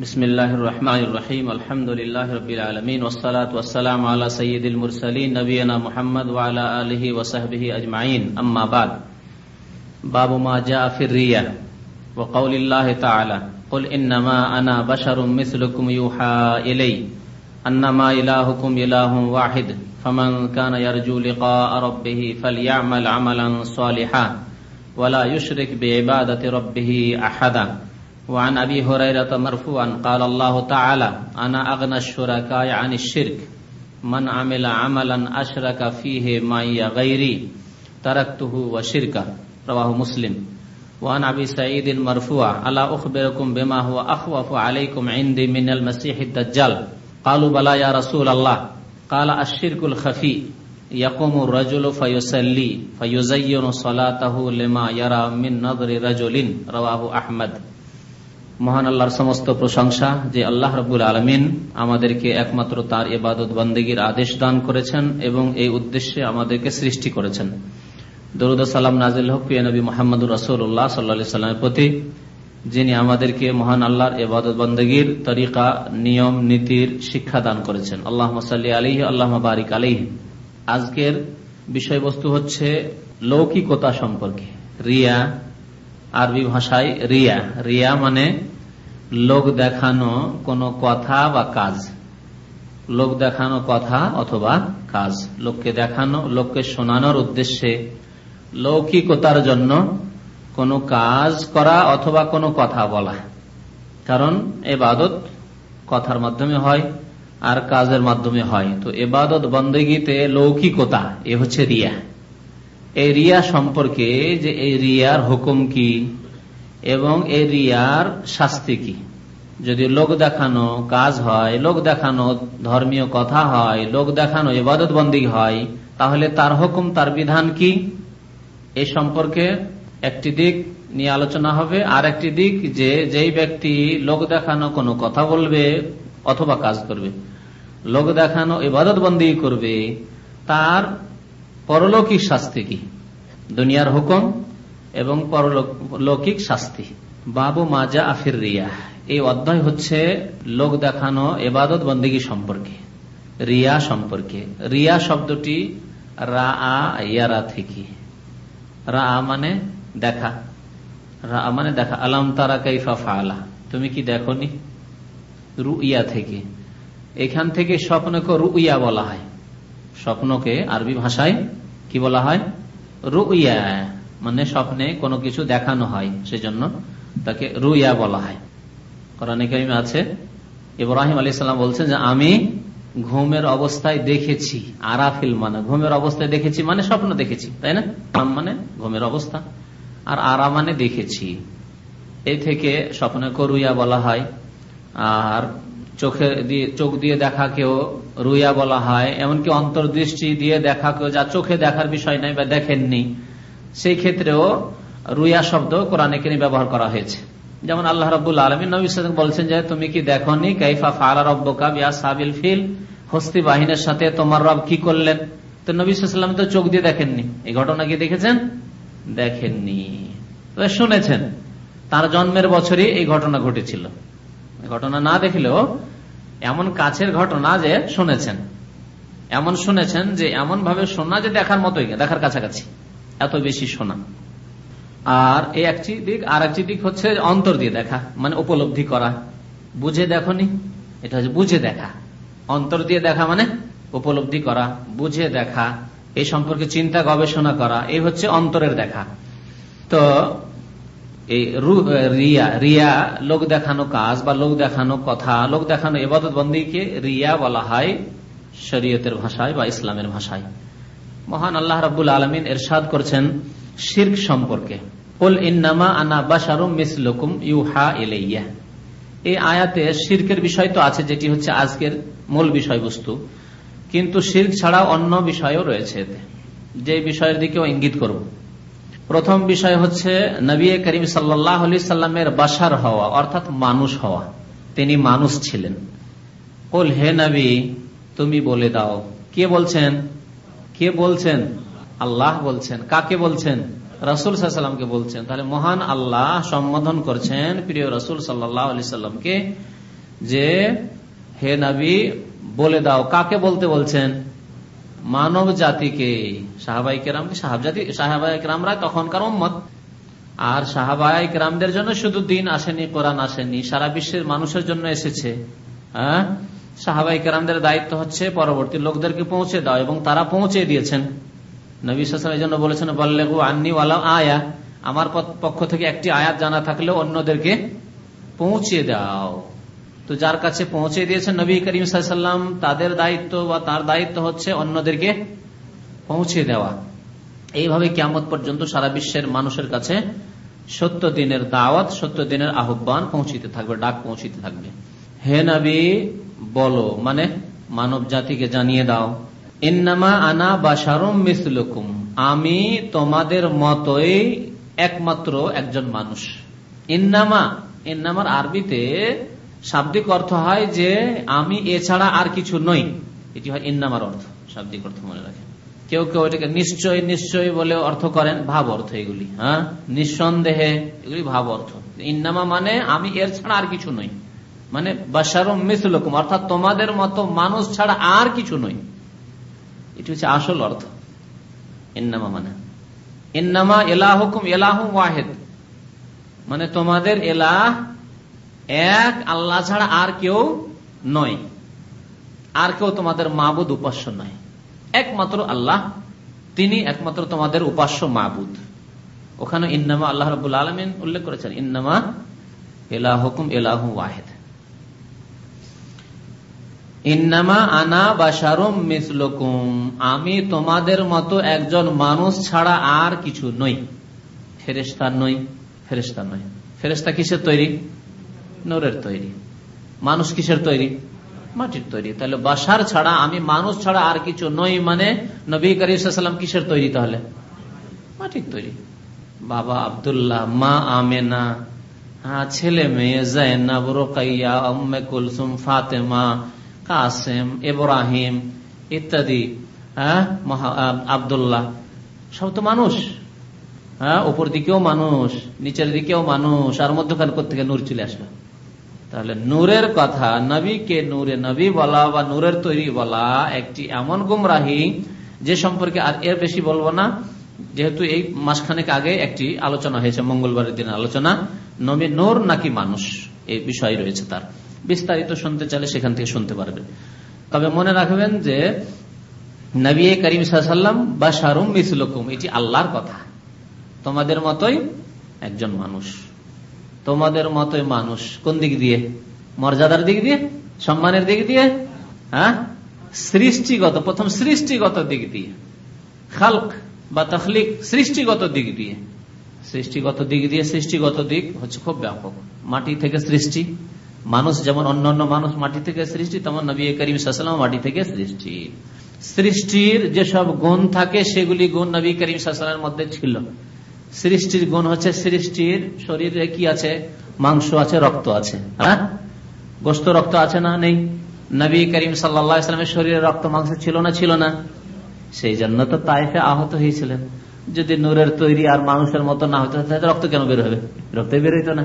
بسم اللہ الرحمن الرحیم، الحمد للہ رب العالمین وسلاۃ والسلام علی سید المرسلین، نبینا محمد وعلی علیہ وصحب اجمعین، اما بعد. باب ما جاء فی الریہ وقول اللہ تعالی، قل انما انا بشر مثلکم یوحا الی، انما الہکم الہ واحد، فمن كان يرجو لقاء ربه فليعمل عملا صالحا، ولا يشرك بعبادة ربه احدا. وعن أبي هريرة مرفوعا قال الله تعالى أنا أغنى الشركاء عن الشرك، من عمل عملا أشرك فيه معي غيري، تركته وشركه، رواه مسلم. وعن أبي سعيد مرفوع ألا أخبركم بما هو أخوف عليكم عندي من المسيح الدجال؟ قالوا بلى يا رسول الله. قال الشرك الخفي. يقوم الرجل فيسلي فيزين صلاته لما يرى من نظر رجل، رواه أحمد. মহান আল্লাহর সমস্ত প্রশংসা যে আল্লাহ রবুল আলমিন আমাদেরকে একমাত্র তার এবাদত বন্দীগীর আদেশ দান করেছেন এবং এই উদ্দেশ্যে আমাদেরকে সৃষ্টি করেছেন। দরুদ সালাম নাজিল হক নবী মোহাম্মদ রসুল্লাহ সাল্লা সাল্লামের প্রতি, যিনি আমাদেরকে মহান আল্লাহর এবাদত বন্দীগীর তরিকা, নিয়ম, নীতির শিক্ষা দান করেছেন। আল্লাহ সাল্লি আলিহ আল্লাহ বারিক আলিহ আজকের বিষয়বস্তু হচ্ছে লৌকিকতা সম্পর্কে, রিয়া আরবি ভাষায় রিয়া। রিয়া মানে লোক দেখানো কোনো কথা বা কাজ। লোক দেখানো কথা অথবা কাজ। লোককে দেখানো, লোককে শোনানোর উদ্দেশ্যে লৌকিকতার জন্য কোনো কাজ করা অথবা কোনো কথা বলা। কারণ এবাদত কথার মাধ্যমে হয় আর কাজের মাধ্যমে হয়। তো এবাদত বন্দগীতে লৌকিকতা, এ হচ্ছে রিয়া। এই রিয়া সম্পর্কে যে এই রিয়ার হুকুম কি এবং এই রিয়ার শাস্তি কি? যদি লোক দেখানো কাজ হয়, লোক দেখানো ধর্মীয় কথা হয়, লোক দেখানো ইবাদত বন্দী হয়, তাহলে তার হুকুম, তার বিধান কি? এই সম্পর্কে একটি দিক নিয়ে আলোচনা হবে। আর একটি দিক যে যেই ব্যক্তি লোক দেখানো কোনো কথা বলবে অথবা কাজ করবে, লোক দেখানো ইবাদত বন্দী করবে, তার পরলৌকিক শাস্তি কি? দুনিয়ার হুকুম এবং পরলৌকিক শাস্তি। বাবু মাজা আফির রিয়া। এই অধ্যায় হচ্ছে লোক দেখানো এবাদত বন্দীগী সম্পর্কে। রিয়া সম্পর্কে। রিয়া শব্দটি রা ইয়ারা থেকে। রা মানে দেখা। রা মানে দেখা। আলাম তারা কাইফা ফালা তুমি কি দেখনি? রুইয়া থেকে। এখান থেকে স্বপ্নকে রুইয়া বলা হয়। স্বপ্নকে আরবি ভাষায় কি বলা হয়? রুইয়া মানে স্বপ্নে কোনো কিছু দেখানো হয়, সেজন্য তাকে রুইয়া বলা হয়। কোরআনে কারিমে আছে, ইব্রাহিম আলী সাল্লাম বলছেন যে, আমি ঘুমের অবস্থায় দেখেছি, আরাফিল মানে ঘুমের অবস্থায় দেখেছি মানে স্বপ্ন দেখেছি, তাই না? মানে ঘুমের অবস্থা। আর আরা মানে দেখেছি। এই থেকে স্বপ্নে করুইয়া বলা হয়। আর চোখে দিয়ে চোখ দিয়ে দেখাকেও রুইয়া বলা হয়, এমনকি অন্তর্দৃষ্টি দিয়ে দেখাকেও যা চোখে দেখার বিষয় নাই বা দেখেননি। সেই ক্ষেত্রেও রুইয়া শব্দ কোরআনে কিনে ব্যবহার করা হয়েছে। যেমন আল্লাহ রবুল আলমী নবী বলছেন যে, তুমি কি দেখনি? কাইফা ফালা রব্বকা বিয়া সাবিল ফিল? হস্তি বাহিনীর সাথে তোমার রব কি করলেন? তো নবী সাল্লাম তো চোখ দিয়ে দেখেননি। এই ঘটনা কি দেখেছেন? দেখেননি। শুনেছেন। তার জন্মের বছরই এই ঘটনা ঘটেছিল। ঘটনা না দেখলেও এমন কাছের ঘটনা যে শুনেছেন। এমন শুনেছেন যে এমন ভাবে শোনা যে দেখার মতোই, দেখার কাছাকাছি, এত বেশি শোনা আর এই একটি দিক, আর একটি দিক হচ্ছে অন্তর দিয়ে দেখা মানে উপলব্ধি করা। বুঝে দেখনি? এটা হচ্ছে বুঝে দেখা। অন্তর দিয়ে দেখা মানে উপলব্ধি করা, বুঝে দেখা। এই সম্পর্কে চিন্তা, গবেষণা করা, এই হচ্ছে অন্তরের দেখা। তো এই রিয়া রিয়া, লোক দেখানো কাজ বা লোক দেখানো কথা, লোক দেখানো এবাদত বন্দীকে রিয়া বলা হয় শরীয়তের ভাষায় বা ইসলামের ভাষায়। মহান আল্লাহ রাবুল আলমিন এরশাদ করছেন শির্ক সম্পর্কে। কুল ইন্নামা আনা বাসারুম মিসলুকুম ইউহা ইলাইয়া। এই আয়াতে শির্কের বিষয় তো আছে, যেটি হচ্ছে আজকের মূল বিষয়বস্তু। কিন্তু শির্ক ছাড়াও অন্য বিষয়ও রয়েছে এতে। যে বিষয়ের দিকেও ইঙ্গিত করব। প্রথম বিষয় হচ্ছে নবী করিম সাল্লাহ আলি সাল্লামের বাসার হওয়া, অর্থাৎ মানুষ হওয়া। তিনি মানুষ ছিলেন। কুল, হে নবী, তুমি বলে দাও। কে বলছেন? কে বলছেন? আল্লাহ বলছেন। কাকে বলছেন? রসুল সাল্লামকে বলছেন। তাহলে মহান আল্লাহ সম্বোধন করছেন প্রিয় রসুল সাল্লাহ আলি সাল্লামকে যে, হে নবী, বলে দাও। কাকে বলতে বলছেন? মানব জাতিকে সাহাবাই কেরাম, সাহাবাজাতি সাহাবাই তখনকার উম্মত। আর সাহাবাই কেরামদের জন্য শুধু দিন আসেনি, কোরআন আসেনি, সারা বিশ্বের মানুষের জন্য এসেছে। হ্যাঁ? সাহাবাই কেরামদের দায়িত্ব হচ্ছে পরবর্তী লোকদেরকে পৌঁছে দাও এবং তারা পৌঁছে দিয়েছেন। নবী সাসের জন্য বলেছেন বললে আন্নি ওয়ালা আয়া। আমার পক্ষ থেকে একটি আয়াত জানা থাকলে অন্যদেরকে পৌঁছে দাও। তো যার কাছে পৌঁছে দিয়েছেন নবী করিম সাল্লাম তাদের দায়িত্ব বা তার দায়িত্ব হচ্ছে অন্যদেরকে পৌঁছে দেওয়া। এইভাবে কেমত পর্যন্ত সারা বিশ্বের মানুষের কাছে সত্য দিনের দাওয়াত, সত্য দিনের আহ্বান পৌঁছিতে থাকবে, ডাক পৌঁছিতে থাকবে। হে নবী, বলো মানে মানব জাতিকে জানিয়ে দাও, ইন্নামা আনা বাসারম মিসলুকুম, আমি তোমাদের মতই একমাত্র একজন মানুষ। ইন্নামা, ইন্নামার আরবিতে শাব্দিক অর্থ হয় যে আমি এছাড়া আর কিছু নই। এটি হয় ইন্নামার অর্থ, শাব্দিক অর্থ মনে রাখেন। কেউ কেউ এটাকে নিশ্চয় নিশ্চয় বলে অর্থ করেন, ভাব অর্থ এগুলি হ্যাঁ? নিঃসন্দেহে এগুলি ভাব অর্থ। ইন্নামা মানে আমি এর ছাড়া আর কিছু নই। মানে বাসারম মিসলকুম, অর্থাৎ তোমাদের মতো মানুষ ছাড়া আর কিছু নই। এটি হচ্ছে আসল অর্থ। ইন্নামা মানে। ইন্নামা এলাহ হুকুম এলাহ ওয়াহেদ। মানে তোমাদের এলাহ এক, আল্লাহ ছাড়া আর কেউ নয়। আর কেউ তোমাদের মাবুদ, উপাস্য নয় একমাত্র আল্লাহ, তিনি একমাত্র তোমাদের উপাস্য মাবুদ। ওখানে ইন্নামা আল্লাহ রবুল আলমিন উল্লেখ করেছেন, ইন্নামা এলাহ হুকুম এলাহ ওয়াহেদ। ইন্নামা আনা বাসারুম মিসলকুম, আমি তোমাদের মতো একজন মানুষ ছাড়া আর কিছু নই। ফেরেস্তা নই ফেরেস্তা নই। ফেরেস্তা কিসের তৈরি? নোরের তৈরি। মানুষ কিসের তৈরি? মাটির তৈরি। তাহলে বাসার ছাড়া, আমি মানুষ ছাড়া আর কিছু নই মানে নবী করিম কিসের তৈরি তাহলে? মাটির তৈরি। বাবা আবদুল্লাহ, মা আমেনা হ্যাঁ ছেলে মেয়ে জাইনাব, রোকাইয়া, উম্মে কুলসুম, ফাতেমা, কাসেম এব্রাহিম ইত্যাদি হ্যাঁ আবদুল্লাহ। সব তো মানুষ। হ্যাঁ উপর দিকেও মানুষ, নিচের দিকেও মানুষ, আর মধ্যখান থেকে নূর চলে আসলো? তাহলে নূরের কথা, নবীকে নূরে নবী বলা বা নূরের তৈরি বলা একটি এমন গুমরাহি যে সম্পর্কে আর এর বেশি বলব না। যেহেতু এই মাসখানেক আগে একটি আলোচনা হয়েছে, মঙ্গলবারের দিন আলোচনা। নবী নূর নাকি মানুষ? এই বিষয় রয়েছে তার। বিস্তারিত শুনতে চাইলে সেখান থেকে শুনতে পারবেন তবে মনে রাখবেন যে নবী করিম সাল্লাম বা সারুম মিসলকুম, এটি আল্লাহর কথা। তোমাদের মতোই একজন মানুষ। তোমাদের মতো মানুষ। কোন দিক দিয়ে? মর্যাদার দিক দিয়ে? সম্মানের দিক দিয়ে? হ্যাঁ? সৃষ্টিগত, প্রথম সৃষ্টিগত দিক দিয়ে। খালক বা তখলিক সৃষ্টিগত দিক দিয়ে। সৃষ্টিগত দিক দিয়ে, সৃষ্টিগত দিক হচ্ছে খুব ব্যাপক। মাটি থেকে সৃষ্টি। মানুষ যেমন অন্য অন্য মানুষ মাটি থেকে সৃষ্টি, তেমন নবী করিম সাল্লাম মাটি থেকে সৃষ্টি। সৃষ্টির যেসব গুণ থাকে, সেগুলি গুণ নবী করিম সাল্লামের মধ্যে ছিল। সৃষ্টির গুণ হচ্ছে সৃষ্টির শরীরে কি আছে? মাংস আছে, রক্ত আছে। হ্যাঁ? গোস্ত রক্ত আছে না নেই? নবী করিম সাল্লামের শরীরে রক্ত, মাংস ছিল না ছিল না। সেই জন্য তো তাইফে আহত হয়েছিলেন। যদি নূরের তৈরি আর মানুষের মতো না হতো, তাহলে রক্ত কেন বের হবে? রক্ত বের হইতো না।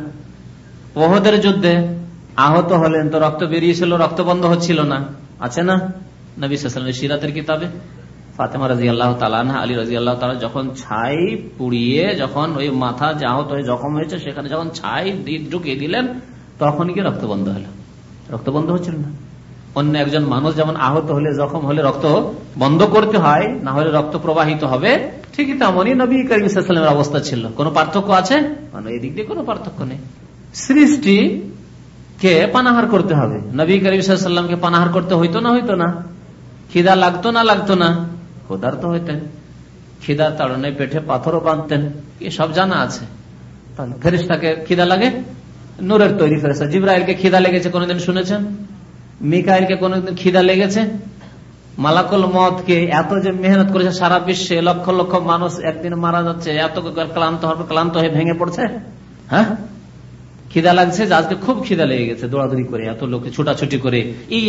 ওহদের যুদ্ধে আহত হলেন তো রক্ত বেরিয়েছিল, রক্ত বন্ধ হচ্ছিল না। আছে না? নবী সালামের সিরাতের কিতাবে? ফাতেমা রাজি আল্লাহ তালানা আলী রাজি আল্লাহ তালা যখন ছাই পুড়িয়ে যখন ওই মাথা যে আহত হয়ে জখম হয়েছে, সেখানে যখন ছাই ঢুকিয়ে দিলেন তখন কি রক্ত বন্ধ হলো। রক্ত বন্ধ হচ্ছিল না। অন্য একজন মানুষ যেমন আহত হলে, জখম হলে রক্ত বন্ধ করতে হয়, না হলে রক্ত প্রবাহিত হবে, ঠিকই তেমনই নবী করিমের অবস্থা ছিল। কোনো পার্থক্য আছে? মানে এদিক দিয়ে কোনো পার্থক্য নেই। সৃষ্টি কে পানাহার করতে হবে? নবী করিমকে পানাহার করতে হইতো না হইতো না। খিদা লাগতো না লাগতো না। ক্ষুধার্ত হইতেন খিদার তাড়নে পেটে পাথরও বাঁধতেন সব জানা আছে। ফেরিস্তাকে খিদা লাগে? নূরের তৈরি ফেরেস্তা জিব্রাইলকে খিদা লেগেছে, কোনোদিন শুনেছেন? মিকাইলকে কোনোদিন খিদা লেগেছে? মালাকুল মতকে এত যে মেহনত করেছে, সারা বিশ্বে লক্ষ লক্ষ মানুষ একদিন মারা যাচ্ছে, এত ক্লান্ত হবে ক্লান্ত হয়ে ভেঙে পড়ছে? হ্যাঁ? খিদা লাগছে, যে আজকে খুব খিদা লেগে গেছে, দৌড়াদৌড়ি করে, এত লোকে ছুটাছুটি করে। এই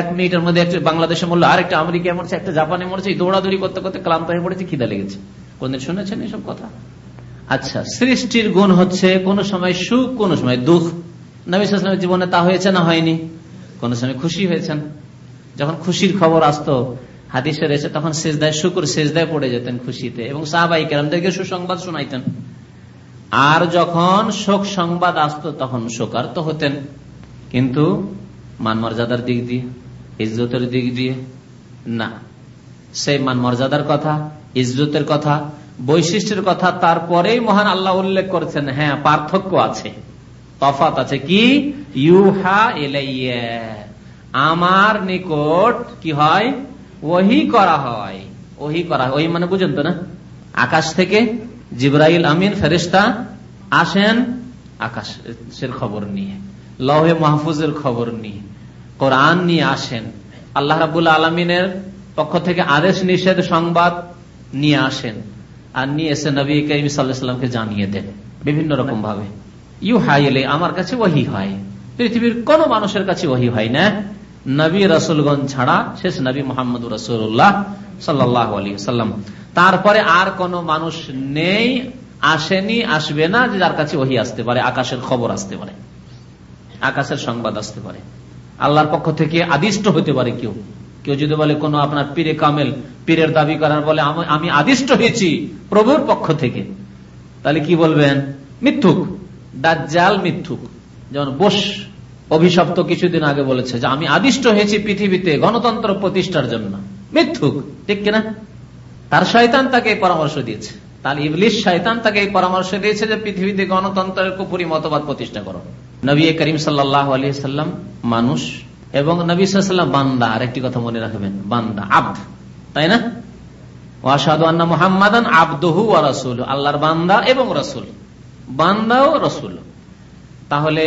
এক মিনিটের মধ্যে একটা বাংলাদেশে মরলো আরেকটা আমেরিকায় মরছে, একটা জাপানে মরছে দৌড়াদৌড়ি করতে করতে ক্লান্ত হয়ে পড়েছে, খিদা লেগেছে। কোনদিন শুনেছেন এসব কথা? আচ্ছা সৃষ্টির গুণ হচ্ছে কোন সময় সুখ, কোন সময় দুঃখ। নবী সালামের জীবনে তা হয়েছে না হয়নি? কোন সময় খুশি হয়েছেন? যখন খুশির খবর আসতো, হাদিসে রয়েছে, তখন শেষদায় শুকুর শেষদায় পড়ে যেতেন খুশিতে, এবং সাহাবাই কেরামদেরকে সুসংবাদ শোনাইতেন। আর যখন শোক সংবাদ আসতো, তখন শোকার্ত হতেন। কিন্তু মান মর্যাদার দিক দিয়ে, ইজ্জতের দিক দিয়ে, না। সেই মান মর্যাদার কথা, ইজ্জতের কথা, বৈশিষ্ট্যের কথা, তারপরেই মহান আল্লাহ উল্লেখ করছেন হ্যাঁ পার্থক্য আছে তফাত আছে। কি? ইউহা এলাইয়া আমার নিকট কি হয়? ওহি করা হয়। ওহি করা ওহি মানে বুঝেন তো না? আকাশ থেকে জিব্রাইল আমিন ফেরিস্তা আসেন আকাশের খবর নিয়ে, লহে মাহফুজের খবর নিয়ে, কোরআন নিয়ে আসেন। আল্লাহ রাবুল আলমিনের পক্ষ থেকে আদেশ নিষেধ সংবাদ নিয়ে আসেন আর নিয়ে এসে নবী করিম জানিয়ে দেন বিভিন্ন রকম ভাবে। ইউ হাই এলে আমার কাছে ওহি হয়। পৃথিবীর কোন মানুষের কাছে ওহি হয় না। নবী রসুলগঞ্জ ছাড়া শেষ নবী মোহাম্মদ রসুল্লাহ সাল্লাহ আলী সাল্লাম তারপরে আর কোন মানুষ নেই, আসেনি, আসবে না যে যার কাছে ওহি আসতে পারে, আকাশের খবর আসতে পারে, আকাশের সংবাদ আসতে পারে। আল্লাহর পক্ষ থেকে আদিষ্ট হতে পারে কেউ। কেউ যদি বলে, কোন আপনার পীরে কামেল, পীরের দাবি করার বলে, আমি আদিষ্ট হয়েছি প্রভুর পক্ষ থেকে। তাহলে কি বলবেন? মিথ্যুক, দাজ্জাল মিথ্যুক। যেমন বোস অভিশপ্ত কিছুদিন আগে বলেছে যে, আমি আদিষ্ট হয়েছি পৃথিবীতে গণতন্ত্র প্রতিষ্ঠার জন্য। মিথ্যুক, ঠিক কিনা? তার শয়তান তাকে পরামর্শ দিয়েছে। তার ইবলিশ শয়তান তাকে এই পরামর্শ দিয়েছে যে পৃথিবীতে গণতন্ত্রের কুপুরি মতবাদ প্রতিষ্ঠা করো। নবী করিম সাল্লাম মানুষ এবং নবী সাল্লাম বান্দা। আর একটি কথা মনে রাখবেন, বান্দা, আব্দ, তাই না? ওয়াসাদু আন্না মোহাম্মদান আব্দহু ওয়া রাসুল আল্লাহর বান্দা এবং রসুল। বান্দা ও রসুল। তাহলে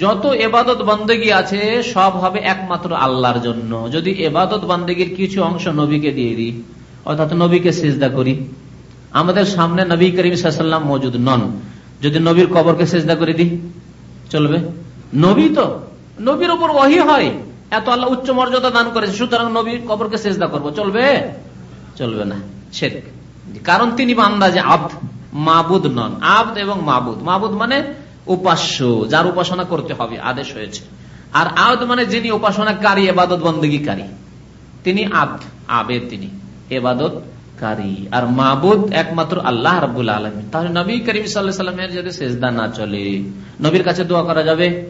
যত এবাদত বন্দেগি আছে, সব হবে একমাত্র আল্লাহর জন্য। যদি এবাদত বন্দেগীর কিছু অংশ নবীকে দিয়ে দিই অর্থাৎ নবীকে সেজদা করি। আমাদের সামনে নবী করিম সাল্লাম মজুদ নন। যদি নবীর কবরকে সেজদা করে দিই, চলবে? নবী তো, নবীর উপর ওহি হয়। এত আল্লাহ উচ্চ মর্যাদা দান করেছে, সুতরাং নবীর কবরকে চেষ্টা করব। চলবে? চলবে না। শেখ কারণ তিনি বান্দা যে আব্দ, মাবুদ নন। আব্দ এবং মাবুদ। মাবুদ মানে উপাস্য, যার উপাসনা করতে হবে, আদেশ হয়েছে। আর আব্দ মানে যিনি উপাসনা উপাসনাকারী এবাদত বন্দীকারী তিনি আব্দ, আবেদ তিনি। এবাদত কারী আর মাবুদ একমাত্র আল্লাহ রাবুল আলমী তাহলে নবী করিম সাল্লামের যদি সেজদা না চলে, নবীর কাছে দোয়া করা যাবে?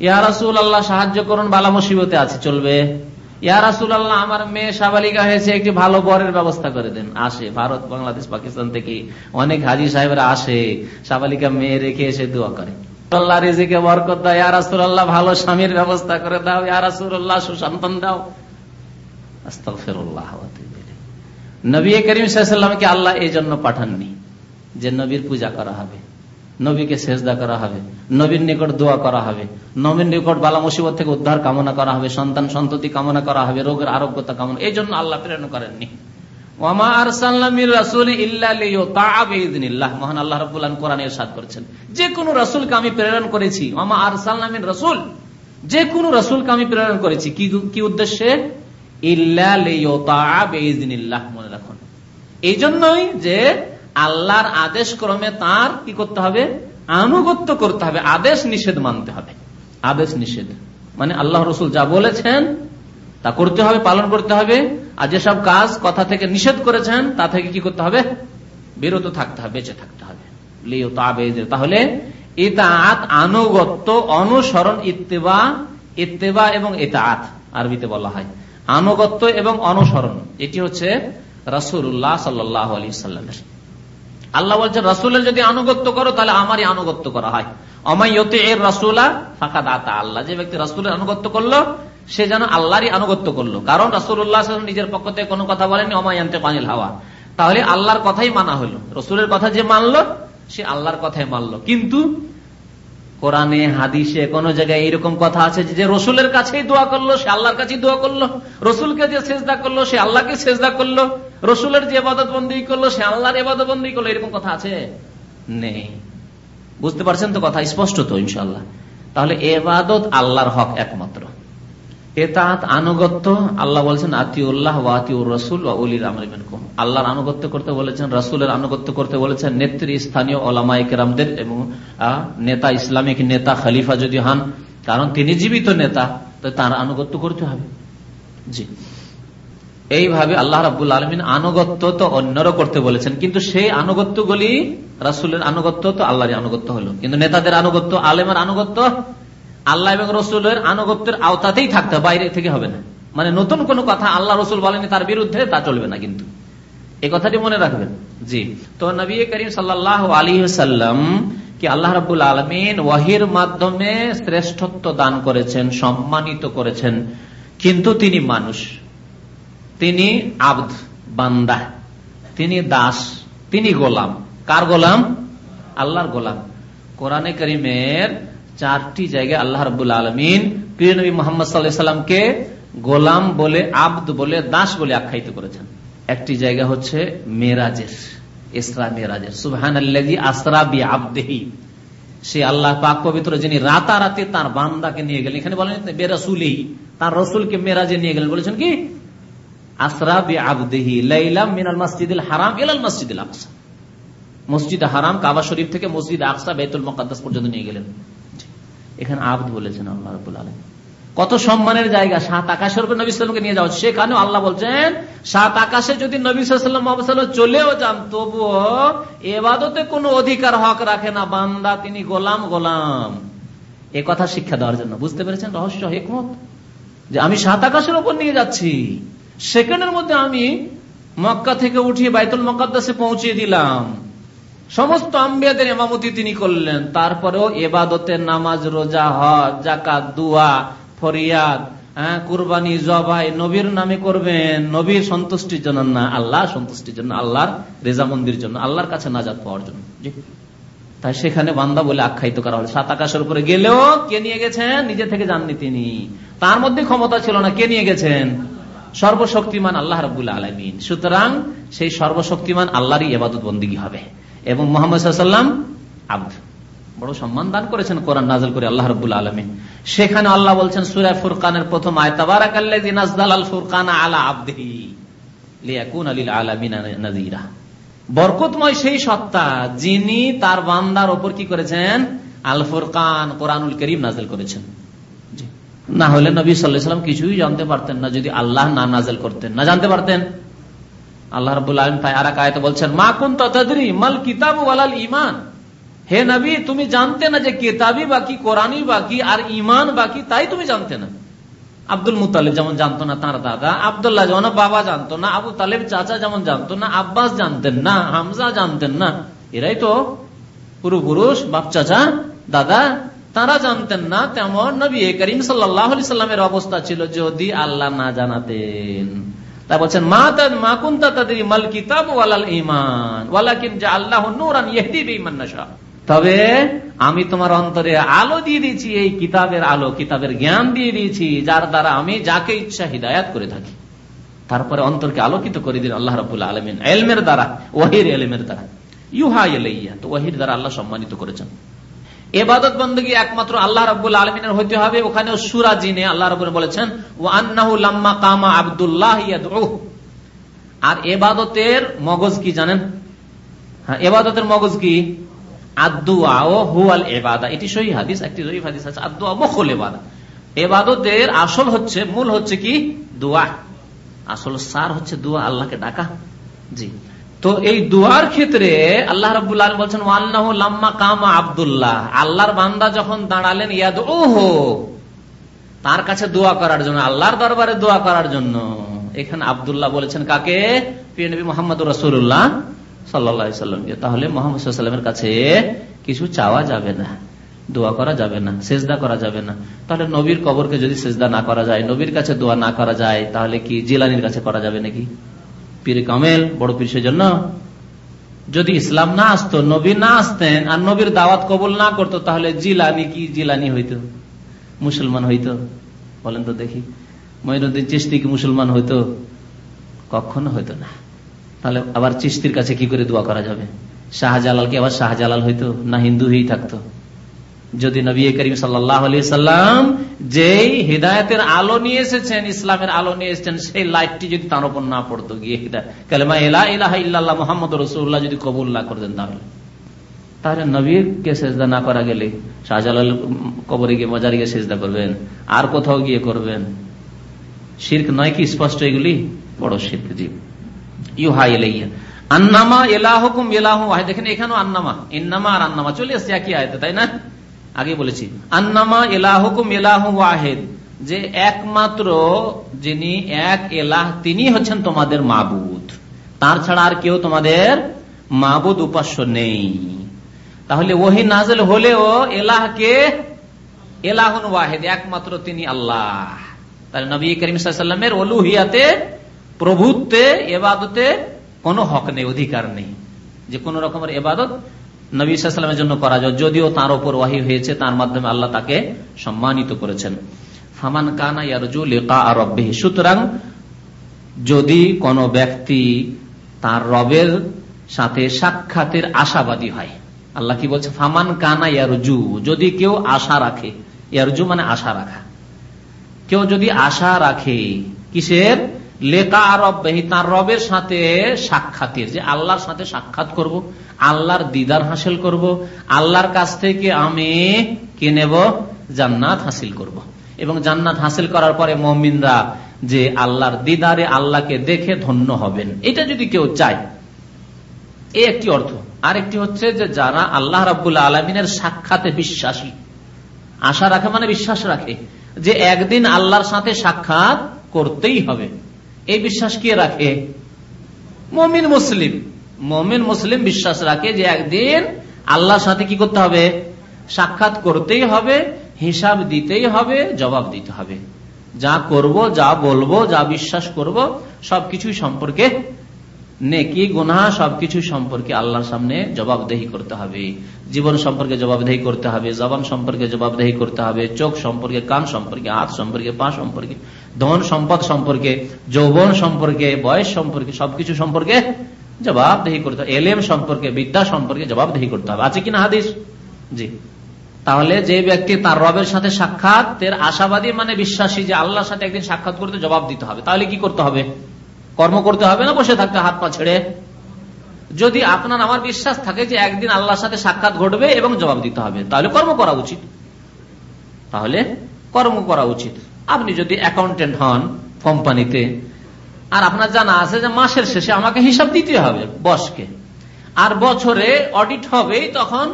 ইয়া আল্লাহ সাহায্য করুন, বালা মুসিবতে আছে, চলবে। ইয়া আল্লাহ আমার মেয়ে সাবালিকা হয়েছে, একটি ভালো বরের ব্যবস্থা করে দেন। আসে, ভারত, বাংলাদেশ, পাকিস্তান থেকে অনেক হাজি সাহেবরা আসে, সাবালিকা মেয়ে রেখে এসে দোয়া করে। আল্লাহ রেজিকে বরকত দাও, ইয়া আল্লাহ ভালো স্বামীর ব্যবস্থা করে দাও। ইয়া রাসুল আল্লাহ সুসন্তান দাও। আস্তাগফিরুল্লাহ নবী করিম সাল্লামকে আল্লাহ এই জন্য পাঠাননি যে নবীর পূজা করা হবে, নবীকে সেজদা করা হবে, নবীর নিকট দোয়া করা হবে, নবীর নিকট বালা মুসিবত থেকে উদ্ধার কামনা করা হবে, সন্তান সন্ততি কামনা করা হবে, রোগের আরোগ্যতা কামনা, এই জন্য আল্লাহ প্রেরণ করেননি। যে কোন রসুলকে আমি প্রেরণ করেছি। মামা আর সাল্লামিন রসুল, যে কোন রসুলকে আমি প্রেরণ করেছি। কি উদ্দেশ্যে? মনে রাখুন। এই জন্যই যে আল্লাহর আদেশ ক্রমে তার কি করতে হবে? আনুগত্য করতে হবে। আদেশ নিষেধ মানতে হবে। আদেশ নিষেধ। মানে আল্লাহ রসুল যা বলেছেন, তা করতে হবে, পালন করতে হবে। আর যেসব কাজ কথা থেকে নিষেধ করেছেন, তা থেকে কি করতে হবে? বিরত থাকতে হবে, বেঁচে থাকতে হবে। তাহলে ইতাআত, আনুগত্য, অনুসরণ, ইত্তেবা ইত্তেবা এবং ইতাআত, আরবিতে বলা হয়। আনুগত্য এবং অনুসরণ। এটি হচ্ছে রাসুল্লাহ সাল্লাহ আলী সাল্লামের আল্লাহ বলছে রসুলের যদি আনুগত্য করো, তাহলে আমারই আনুগত্য করা হয়। অমাইয়তে এর রসুলা ফাঁকা দাতা আল্লাহ। যে ব্যক্তি রসুলের আনুগত্য করল, সে যেন আল্লাহরই আনুগত্য করল। কারণ রসুল্লাহ নিজের পক্ষ থেকে কোনো কথা বলেনি অমাইয়ান্তে পানিল হাওয়া। তাহলে আল্লাহর কথাই মানা হলো। রসুলের কথা যে মানলো, সে আল্লাহর কথাই মানলো। কিন্তু কোরআনে, হাদিসে কোন জায়গায় এরকম কথা আছে যে রসুলের কাছেই দোয়া করল, সে আল্লাহর কাছেই দোয়া করল। রসুলকে যে সেজদা করল, সে আল্লাহকে সেজদা করল। রসুলের যে এবাদত বন্দী করল, সে আল্লাহর এবাদত বন্দী করল। এরকম কথা আছে? নেই। বুঝতে পারছেন তো কথা? স্পষ্ট তো ইনশাল্লাহ তাহলে এবাদত আল্লাহর হক একমাত্র। আনুগত্য, আল্লাহ বলছেন, আতিউল্লাহ ওয়াতিউর রসুল ও উলির আমরিমিনকুম আল্লাহর আনুগত্য করতে বলেছেন আনুগত্য করতে বলেছেন নেত্রী স্থানীয় ওলামাইকেরামদের এবং নেতা ইসলামিক নেতা যদি হন, কারণ তিনি জীবিত নেতা, তো তার আনুগত্য করতে হবে। জি। এইভাবে আল্লাহ রাবুল আলমিন আনুগত্য তো অন্যরও করতে বলেছেন, কিন্তু সেই আনুগত্যগুলি রাসুলের আনুগত্য তো আল্লাহর আনুগত্য হলো। কিন্তু নেতাদের আনুগত্য, আলেমের আনুগত্য আল্লাহ এবং রসুলের আনুগত্যের আওতাতেই থাকতে বাইরে থেকে হবে না। মানে নতুন কোন কথা আল্লাহ রসুল বলেনি তার বিরুদ্ধে তা চলবে না কিন্তু। এই কথাটি মনে রাখবেন। জি। তো নবী করিম সাল্লাহ আলী সাল্লাম কি আল্লাহ রাবুল আলমিন ওয়াহির মাধ্যমে শ্রেষ্ঠত্ব দান করেছেন, সম্মানিত করেছেন, কিন্তু তিনি মানুষ। তিনি আব্দ, বান্দা। তিনি দাস। তিনি গোলাম। কার গোলাম? আল্লাহর গোলাম। কোরআনে করিমের চারটি জায়গায় আল্লাহ রবুল আলমিন প্রিয় নবী মোহাম্মদ সাল্লামকে গোলাম বলে, আব্দ বলে, দাস বলে আখ্যায়িত করেছেন। একটি জায়গা হচ্ছে মেরাজের, ইসরা মেরাজের। সুবহান আসরা আবদেহি সে আল্লাহ পাক পবিত্র যিনি রাতারাতি তার বান্দাকে নিয়ে গেলেন। এখানে বলেন বেরাসুলি তার রসুলকে মেরাজে নিয়ে গেলেন। বলেছেন কি? আসরা বি আবদেহি লাইলাম মিনাল মসজিদুল হারাম ইলাল মসজিদুল আকসা। মসজিদ হারাম, কাবা শরীফ থেকে মসজিদ আকসা বেতুল মকাদ্দাস পর্যন্ত নিয়ে গেলেন। এখানে আব্দ বলেছেন আল্লাহ রবুল আলম কত সম্মানের জায়গা, সাত আকাশের উপর নবী সাল্লামকে নিয়ে যাওয়া সেখানেও আল্লাহ বলছেন, সাত আকাশে যদি নবী সাল্লাম চলেও যান, তবুও এবাদতে কোনো অধিকার হক রাখে না। বান্দা, তিনি গোলাম গোলাম। এ কথা শিক্ষা দেওয়ার জন্য। বুঝতে পেরেছেন রহস্য, হেকমত? যে আমি সাত আকাশের উপর নিয়ে যাচ্ছি। সেকেন্ডের মধ্যে আমি মক্কা থেকে উঠিয়ে বাইতুল মকাদ্দাসে পৌঁছিয়ে দিলাম। সমস্ত আম্বিয়াদের এমামতি তিনি করলেন। তারপরেও এবাদতের নামাজ, রোজা, হজ জাকাত দুয়া, ফরিয়াদ হ্যাঁ কুরবানি, জবাই নবীর নামে করবেন। নবীর সন্তুষ্টির জন্য না আল্লাহ সন্তুষ্টির জন্য, আল্লাহর রেজামন্দির জন্য, আল্লাহর কাছে নাজাদ পাওয়ার জন্য। তাই সেখানে বান্দা বলে আখ্যায়িত করা হল, সাত আকাশের উপরে গেলেও কে নিয়ে গেছেন? নিজে থেকে যাননি তিনি। তার মধ্যে ক্ষমতা ছিল না, কে নিয়ে গেছেন? সর্বশক্তিমান আল্লাহ রবুল্লা আলমিন। সুতরাং সেই সর্বশক্তিমান আল্লাহরই এবাদত বন্দিগি হবে। এবং মোহাম্মদ সাল্লাম আব্দ বড় সম্মান দান করেছেন কোরআন নাজল করে আল্লাহ রবুল আলমী সেখানে আল্লাহ বলছেন, সুরা ফুরকানের প্রথম নাজিরা বরকতময় সেই সত্তা যিনি তার বান্দার ওপর কি করেছেন? আল ফুরকান, কোরআনুল করিম নাজল করেছেন। না হলে নবী সাল্লাম কিছুই জানতে পারতেন না, যদি আল্লাহ না নাজেল করতেন। না জানতে পারতেন। আল্লাহ আলম তাই আর আয়তে বলছেন, মা কুন মাল কিতাব ওয়ালাল ইমান হে নবী, তুমি জানতে না যে বাকি, কোরআনই বাকি, আর ইমান বাকি, তাই তুমি জানতে না। আব্দুল মুতালিব যেমন জানতো না, তার দাদা। আবদুল্লাহ যেমন বাবা জানতো না, আবু তালেব চাচা যেমন জানতো না, আব্বাস জানতেন না, হামজা জানতেন না, এরাই তো পুরো পুরুষ বাপ চাচা দাদা। তারা জানতেন না, তেমন নবী করিম সাল্লাহ সাল্লামের অবস্থা ছিল যদি আল্লাহ না জানাতেন। তা বলছেন, মা তাদ, মা কুন্তা তাদের মাল কিতাব ওয়ালাল ইমান ওয়ালাকিন যা আল্লাহ নূরান ইহদি বেঈমান নাশা। তবে আমি তোমার অন্তরে আলো দিয়ে দিয়েছি, এই কিতাবের আলো, কিতাবের জ্ঞান দিয়ে দিয়েছি, যার দ্বারা আমি যাকে ইচ্ছা হৃদায়াত করে থাকি। তারপরে অন্তরকে আলোকিত করে দিন আল্লাহ রবুল আলমিন। এলমের দ্বারা ওহির এলমের দ্বারা। ইউহা এলাইয়া তো ওয়াহির দ্বারা আল্লাহ সম্মানিত করেছেন। এবাদত বন্দী একমাত্র আল্লাহ রবুল আলমিনের হইতে হবে। ওখানে সুরা জিনে আল্লাহ রব বলেছেন ও আন্নাহু লাম্মা কামা আবদুল্লাহ আর এবাদতের মগজ কি জানেন? হ্যাঁ এবাদতের মগজ কি? এটি সহি হাদিস, একটি হাদিস আছে আদুয়া মখল এবাদা এবাদতের আসল হচ্ছে, মূল হচ্ছে কি? দোয়া। আসল সার হচ্ছে দোয়া, আল্লাহকে ডাকা। জি। তো এই দুয়ার ক্ষেত্রে আল্লাহ রবুল্লাহ বলছেন আল্লাহ লাম্মা কামা আবদুল্লাহ। আল্লাহর বান্দা যখন দাঁড়ালেন ইয়াদ ওহো তার কাছে দোয়া করার জন্য, আল্লাহর দরবারে দোয়া করার জন্য। এখানে আবদুল্লাহ বলেছেন, কাকে? মোহাম্মদ রসুল্লাহ সাল্লামকে তাহলে কাছে কিছু চাওয়া যাবে না, দোয়া করা যাবে না, সেজদা করা যাবে না। তাহলে নবীর কবরকে যদি সেজদা না করা যায়, নবীর কাছে দোয়া না করা যায়, তাহলে কি জিলানির কাছে করা যাবে নাকি? পীর কামেল, বড় পীর জন্য যদি ইসলাম না আসতো, নবী না আসতেন, আর নবীর দাওয়াত কবুল না করতো, তাহলে জিলানি কি? জিলানি হইত। মুসলমান হইতো। বলেন তো দেখি। মহিনুদ্দিন চিস্তি কি মুসলমান হইতো? কখনো হইতো না। তাহলে আবার চিস্তির কাছে কি করে দোয়া করা যাবে? শাহজালাল কি আবার শাহজালাল হইতো? না হিন্দু হয়েই থাকতো? যদি নবী করিম সাল্লাম যেই হৃদায়তের আলো নিয়ে এসেছেন, ইসলামের আলো নিয়ে এসেছেন, সেই লাইটটি যদি তার উপর না পড়তো, গিয়ে কালেমা এলা ইলাহ ইল্লাহ মোহাম্মদ রসুল্লাহ যদি কবুল না করতেন তাহলে। তাহলে নবীকে সেজদা না করা গেলে শাহজালাল কবরে গিয়ে মজারে গিয়ে সেজদা করবেন, আর কোথাও গিয়ে করবেন। শির্ক নয় কি স্পষ্ট এগুলি? বড় শির্ক জীব। ইউহা এলাইয়া আন্নামা এলাহকুম এলাহ দেখেন এখানেও আন্নামা, ইন্নামা আর আন্নামা, চলে এসছে একই আয়তে, তাই না? আগে বলেছি। আন্নামা এলাহকুম এলাহ ওয়াহেদ। যে একমাত্র যিনি এক এলাহ তিনি হচ্ছেন তোমাদের মাবুদ। তার ছাড়া আর কেউ তোমাদের মাবুদ উপাস্য নেই। তাহলে ওহি নাজল হলেও এলাহকে এলাহন ওয়াহেদ, একমাত্র তিনি আল্লাহ। তাহলে নবী করিম সাল্লামের অলুহিয়াতে প্রভুত্বে, এবাদতে কোনো হক নেই, অধিকার নেই। যে কোন রকমের এবাদত নবী সাল্লামের জন্য করা যায়। যদিও তার ওপর ওয়াহি হয়েছে, তার মাধ্যমে আল্লাহ তাকে সম্মানিত করেছেন। ফামান কানা ইয়ারজু লেকা আর সুতরাং যদি কোনো ব্যক্তি তার রবের সাথে সাক্ষাতের আশাবাদী হয়, আল্লাহ কি বলছে? ফামান কানা ইয়ারজু। যদি কেউ আশা রাখে, ইয়ারজু মানে আশা রাখা। কেউ যদি আশা রাখে, কিসের? লেখা রব্বাহি, তার রবের সাথে সাক্ষাতের। যে আল্লাহর সাথে সাক্ষাৎ করব আল্লাহর দিদার হাসিল করব, আল্লাহর কাছ থেকে আমি কে নেব? জান্নাত হাসিল করব। এবং জান্নাত হাসিল করার পরে মমিনরা যে আল্লাহর দিদারে আল্লাহকে দেখে ধন্য হবেন, এটা যদি কেউ চায় এই একটি অর্থ। আর একটি হচ্ছে যে যারা আল্লাহ রাবুল্লাহ আলমিনের সাক্ষাতে বিশ্বাসী, আশা রাখে মানে বিশ্বাস রাখে, যে একদিন আল্লাহর সাথে সাক্ষাৎ করতেই হবে। এই বিশ্বাস কে রাখে? মমিন মুসলিম। মমিন মুসলিম বিশ্বাস রাখে যে একদিন আল্লাহর সাথে কি করতে হবে? সাক্ষাৎ করতেই হবে, হিসাব দিতেই হবে, জবাব দিতে হবে। যা করব, যা বলব, যা বিশ্বাস করব সবকিছু সম্পর্কে নেকি গুনা সবকিছু সম্পর্কে আল্লাহর সামনে জবাবদেহি করতে হবে। জীবন সম্পর্কে জবাবদেহি করতে হবে, জবান সম্পর্কে জবাবদেহি করতে হবে, চোখ সম্পর্কে, কান সম্পর্কে, হাত সম্পর্কে, পা সম্পর্কে, ধন সম্পদ সম্পর্কে, যৌবন সম্পর্কে, বয়স সম্পর্কে, সবকিছু সম্পর্কে জবাবদেহি করতে হবে। এলেম সম্পর্কে, বিদ্যা সম্পর্কে জবাবদেহি করতে হবে। আছে কিনা হাদিস? জি। তাহলে যে ব্যক্তি তার রবের সাথে সাক্ষাৎ, এর আশাবাদী মানে বিশ্বাসী যে আল্লাহর সাথে একদিন সাক্ষাৎ করতে জবাব দিতে হবে। তাহলে কি করতে হবে? কর্ম করতে হবে না বসে থাকতে হাত পা ছেড়ে? যদি আপনার আমার বিশ্বাস থাকে যে একদিন আল্লাহর সাথে সাক্ষাৎ ঘটবে এবং জবাব দিতে হবে, তাহলে কর্ম করা উচিত। তাহলে কর্ম করা উচিত। আপনি যদি অ্যাকাউন্টেন্ট হন কোম্পানিতে আর আপনার জানা আছে যে মাসের শেষে আমাকে হিসাব দিতে হবে বসকে। আর বছরে অডিট হবে তখন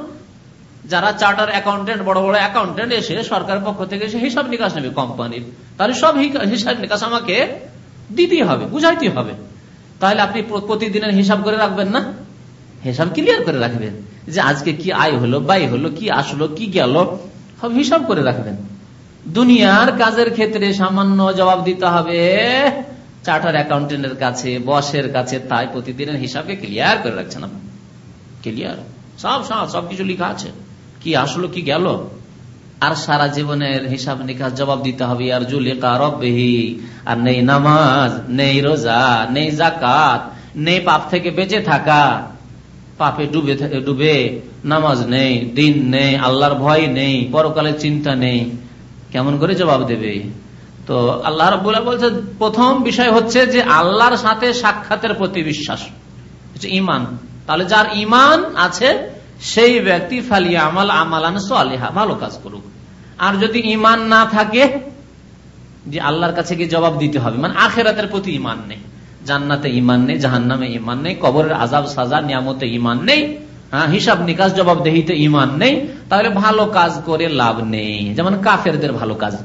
যারা চার্টার অ্যাকাউন্টেন্ট বড় বড় অ্যাকাউন্টেন্ট এসে সরকারের পক্ষ থেকে এসে হিসাব নিকাশ নেবে কোম্পানির তাহলে সব হিসাব নিকাশ আমাকে দিতেই হবে বুঝাইতে হবে। তাহলে আপনি প্রতিদিনের হিসাব করে রাখবেন না? হিসাব ক্লিয়ার করে রাখবেন যে আজকে কি আয় হলো, ব্যয় হলো, কি আসলো, কি গেল, সব হিসাব করে রাখবেন। দুনিয়ার কাজের ক্ষেত্রে সামান্য জবাব দিতে হবে। চার্টার অ্যাকাউন্টেন্টের কাছে বসের কাছে, তাই প্রতিদিনের হিসাবকে ক্লিয়ার করে রাখছেন আপনি। ক্লিয়ার সব সব, সবকিছু লিখা আছে। কি আসলো, কি গেল? আর সারা জীবনের হিসাব নিকাশ জবাব দিতে হবে আর জুলিকা রব্বেহি। আর নেই নামাজ, নেই রোজা, নেই জাকাত নেই পাপ থেকে বেঁচে থাকা। পাপে ডুবে ডুবে নামাজ নেই, দিন নেই, আল্লাহর ভয় নেই, পরকালের চিন্তা নেই। কেমন করে জবাব দেবে? তো আল্লাহ রবুল্লাহ বলছে প্রথম বিষয় হচ্ছে যে আল্লাহর সাথে সাক্ষাতের প্রতি বিশ্বাস। ইমান তাহলে যার ইমান আছে, সেই ব্যক্তি ফালিয়া আমাল আমালান সালেহা, ভালো কাজ করুক। আর যদি ইমান না থাকে, যে আল্লাহর কাছে গিয়ে জবাব দিতে হবে। মানে আখেরাতের প্রতি ইমান নেই। জান্নাতে ইমান নেই জাহান নামে ইমান নেই, কবরের আজাব সাজা, নিয়ামতে ইমান নেই হ্যাঁ হিসাব নিকাশ জবাব দেহিতে ইমান নেই, তাহলে ভালো কাজ করে লাভ নেই। যেমন কাফেরদের ভালো কাজ।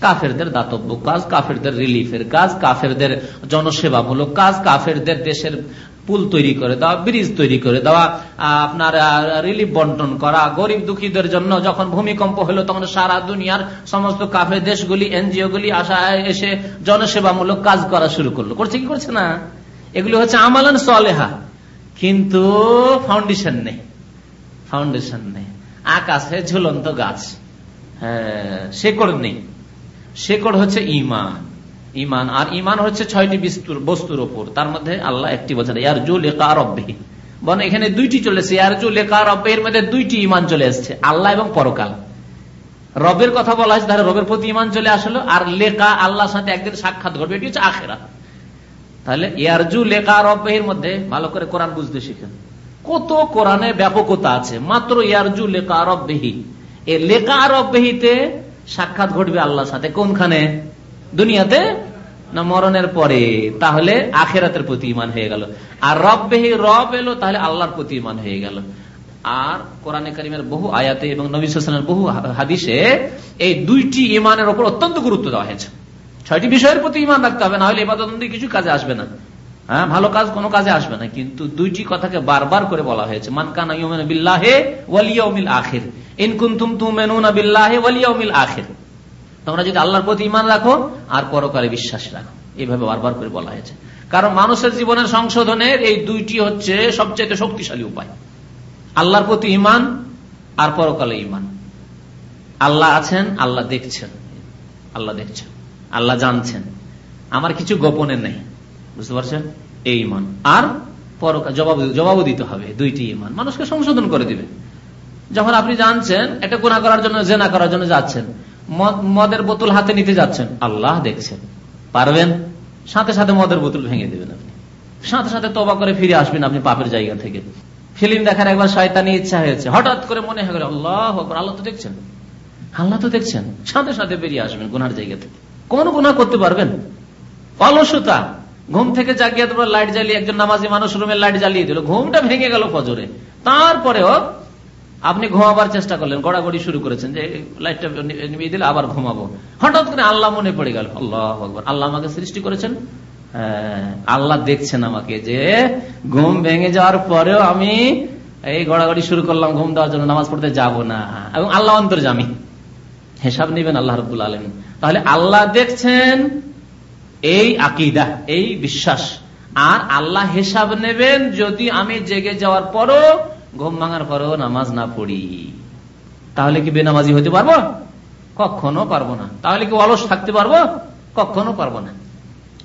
কাফেরদের দাতব্য কাজ, কাফেরদের রিলিফের কাজ, কাফেরদের জনসেবামূলক কাজ, কাফেরদের দেশের পুল তৈরি করে দেওয়া, ব্রিজ তৈরি করে দেওয়া আপনার রিলিফ বন্টন করা, গরিব দুঃখীদের জন্য যখন ভূমিকম্প হলো তখন সারা দুনিয়ার সমস্ত কাফের দেশগুলি এনজিও গুলি আসা এসে জনসেবামূলক কাজ করা শুরু করল। করছে কি করছে না? এগুলি হচ্ছে আমালান সলেহা। কিন্তু ফাউন্ডেশন নেই। ফাউন্ডেশন নেই। আকাশে ঝুলন্ত গাছ। হ্যাঁ শেকড় নেই। শেকড় হচ্ছে ইমান ইমান আর ইমান হচ্ছে ছয়টি বস্তুর ওপর। তার মধ্যে আল্লাহ একটি বছর ইয়ার জুল রব্বে বন এখানে দুইটি চলেছে ইয়ারজু লেখা রবের মধ্যে দুইটি ইমান চলে এসছে। আল্লাহ এবং পরকাল। রবের কথা বলা হয়েছে, তাহলে রবের প্রতি ইমান চলে আসলো। আর লেখা আল্লাহর সাথে একদিন সাক্ষাৎ ঘটবে এটি হচ্ছে আখেরা তাহলে ইয়ারজু লেখা রবের মধ্যে ভালো করে কোরআন বুঝতে শিখেন। কত কোরআনে ব্যাপকতা আছে। মাত্র ইয়ারজু লেখা রব্বেহি এ লেখা রব্বেহিতে সাক্ষাৎ ঘটবে আল্লাহর সাথে। কোনখানে? দুনিয়াতে না মরণের পরে? তাহলে আখেরাতের প্রতি ইমান হয়ে গেল। আর রব্বেহি রব এলো, তাহলে আল্লাহর প্রতি ইমান হয়ে গেল। আর কোরআনে করিমের বহু আয়াতে এবং নবীলের বহু হাদিসে এই দুইটি ইমানের ওপর অত্যন্ত গুরুত্ব দেওয়া হয়েছে। ছয়টি বিষয়ের প্রতি ইমান রাখতে হবে, না হলে এবার কিছু কাজে আসবে না। হ্যাঁ ভালো কাজ কোনো কাজে আসবে না, কিন্তু দুইটি কথাকে বারবার করে বলা হয়েছে ইনকুন্তুম তোমরা যদি আল্লাহর প্রতি ইমান রাখো আর পরকালে বিশ্বাস রাখো। এইভাবে বারবার করে বলা হয়েছে। কারণ মানুষের জীবনের সংশোধনের এই দুইটি হচ্ছে সবচেয়ে শক্তিশালী উপায়। আল্লাহর প্রতি ইমান আর পরকালে ইমান আল্লাহ আছেন, আল্লাহ দেখছেন। আল্লাহ দেখছেন, আল্লাহ জানছেন। আমার কিছু গোপনে নেই। বুঝতে পারছেন? এই ইমান। আর জবাব জবাবও দিতে হবে দুইটি ইমান। মানুষকে সংশোধন করে দিবে। যখন আপনি জানছেন এটা গুণা করার জন্য, জেনা করার জন্য যাচ্ছেন মদের বোতল হাতে নিতে যাচ্ছেন, আল্লাহ দেখছেন। পারবেন? সাথে সাথে মদের বোতল ভেঙে দেবেন আপনি। সাথে সাথে তবা করে ফিরে আসবেন আপনি পাপের জায়গা থেকে। ফিল্ম দেখার একবার শয়তানি ইচ্ছা হয়েছে। হঠাৎ করে মনে হয়ে আল্লাহ আল্লাহ তো দেখছেন। আল্লাহ তো দেখছেন। সাথে সাথে বেরিয়ে আসবেন গুনার জায়গা থেকে। কোন গুণা করতে পারবেন? অলসতা। ঘুম থেকে জাগিয়ে তোমার লাইট জ্বালিয়ে একজন নামাজি মানুষ রুমের লাইট জ্বালিয়ে দিল। ঘুমটা ভেঙে গেল ফজরে। তারপরেও আপনি ঘুমাবার চেষ্টা করলেন, গড়াগড়ি শুরু করেছেন যে লাইটটা নিভিয়ে দিলে আবার ঘুমাবো। হঠাৎ করে আল্লাহ মনে পড়ে গেল, আল্লাহ আল্লাহ আমাকে সৃষ্টি করেছেন? আল্লাহ দেখছেন আমাকে যে, ঘুম ভেঙে যাওয়ার পরেও আমি এই গড়াগড়ি শুরু করলাম, ঘুম দেওয়ার জন্য নামাজ পড়তে যাব না। এবং আল্লাহ অন্তর্জামী হিসাব নেবেন আল্লাহ রবুল আলম তাহলে আল্লাহ দেখছেন এই আকিদা, এই বিশ্বাস। আর আল্লাহ হিসাব নেবেন, যদি আমি জেগে যাওয়ার পরও ঘুম ভাঙার পরও নামাজ না পড়ি। তাহলে কি বেনামাজি হতে পারব? কখনো পারব না। তাহলে কি অলস থাকতে পারব? কখনো পারব না।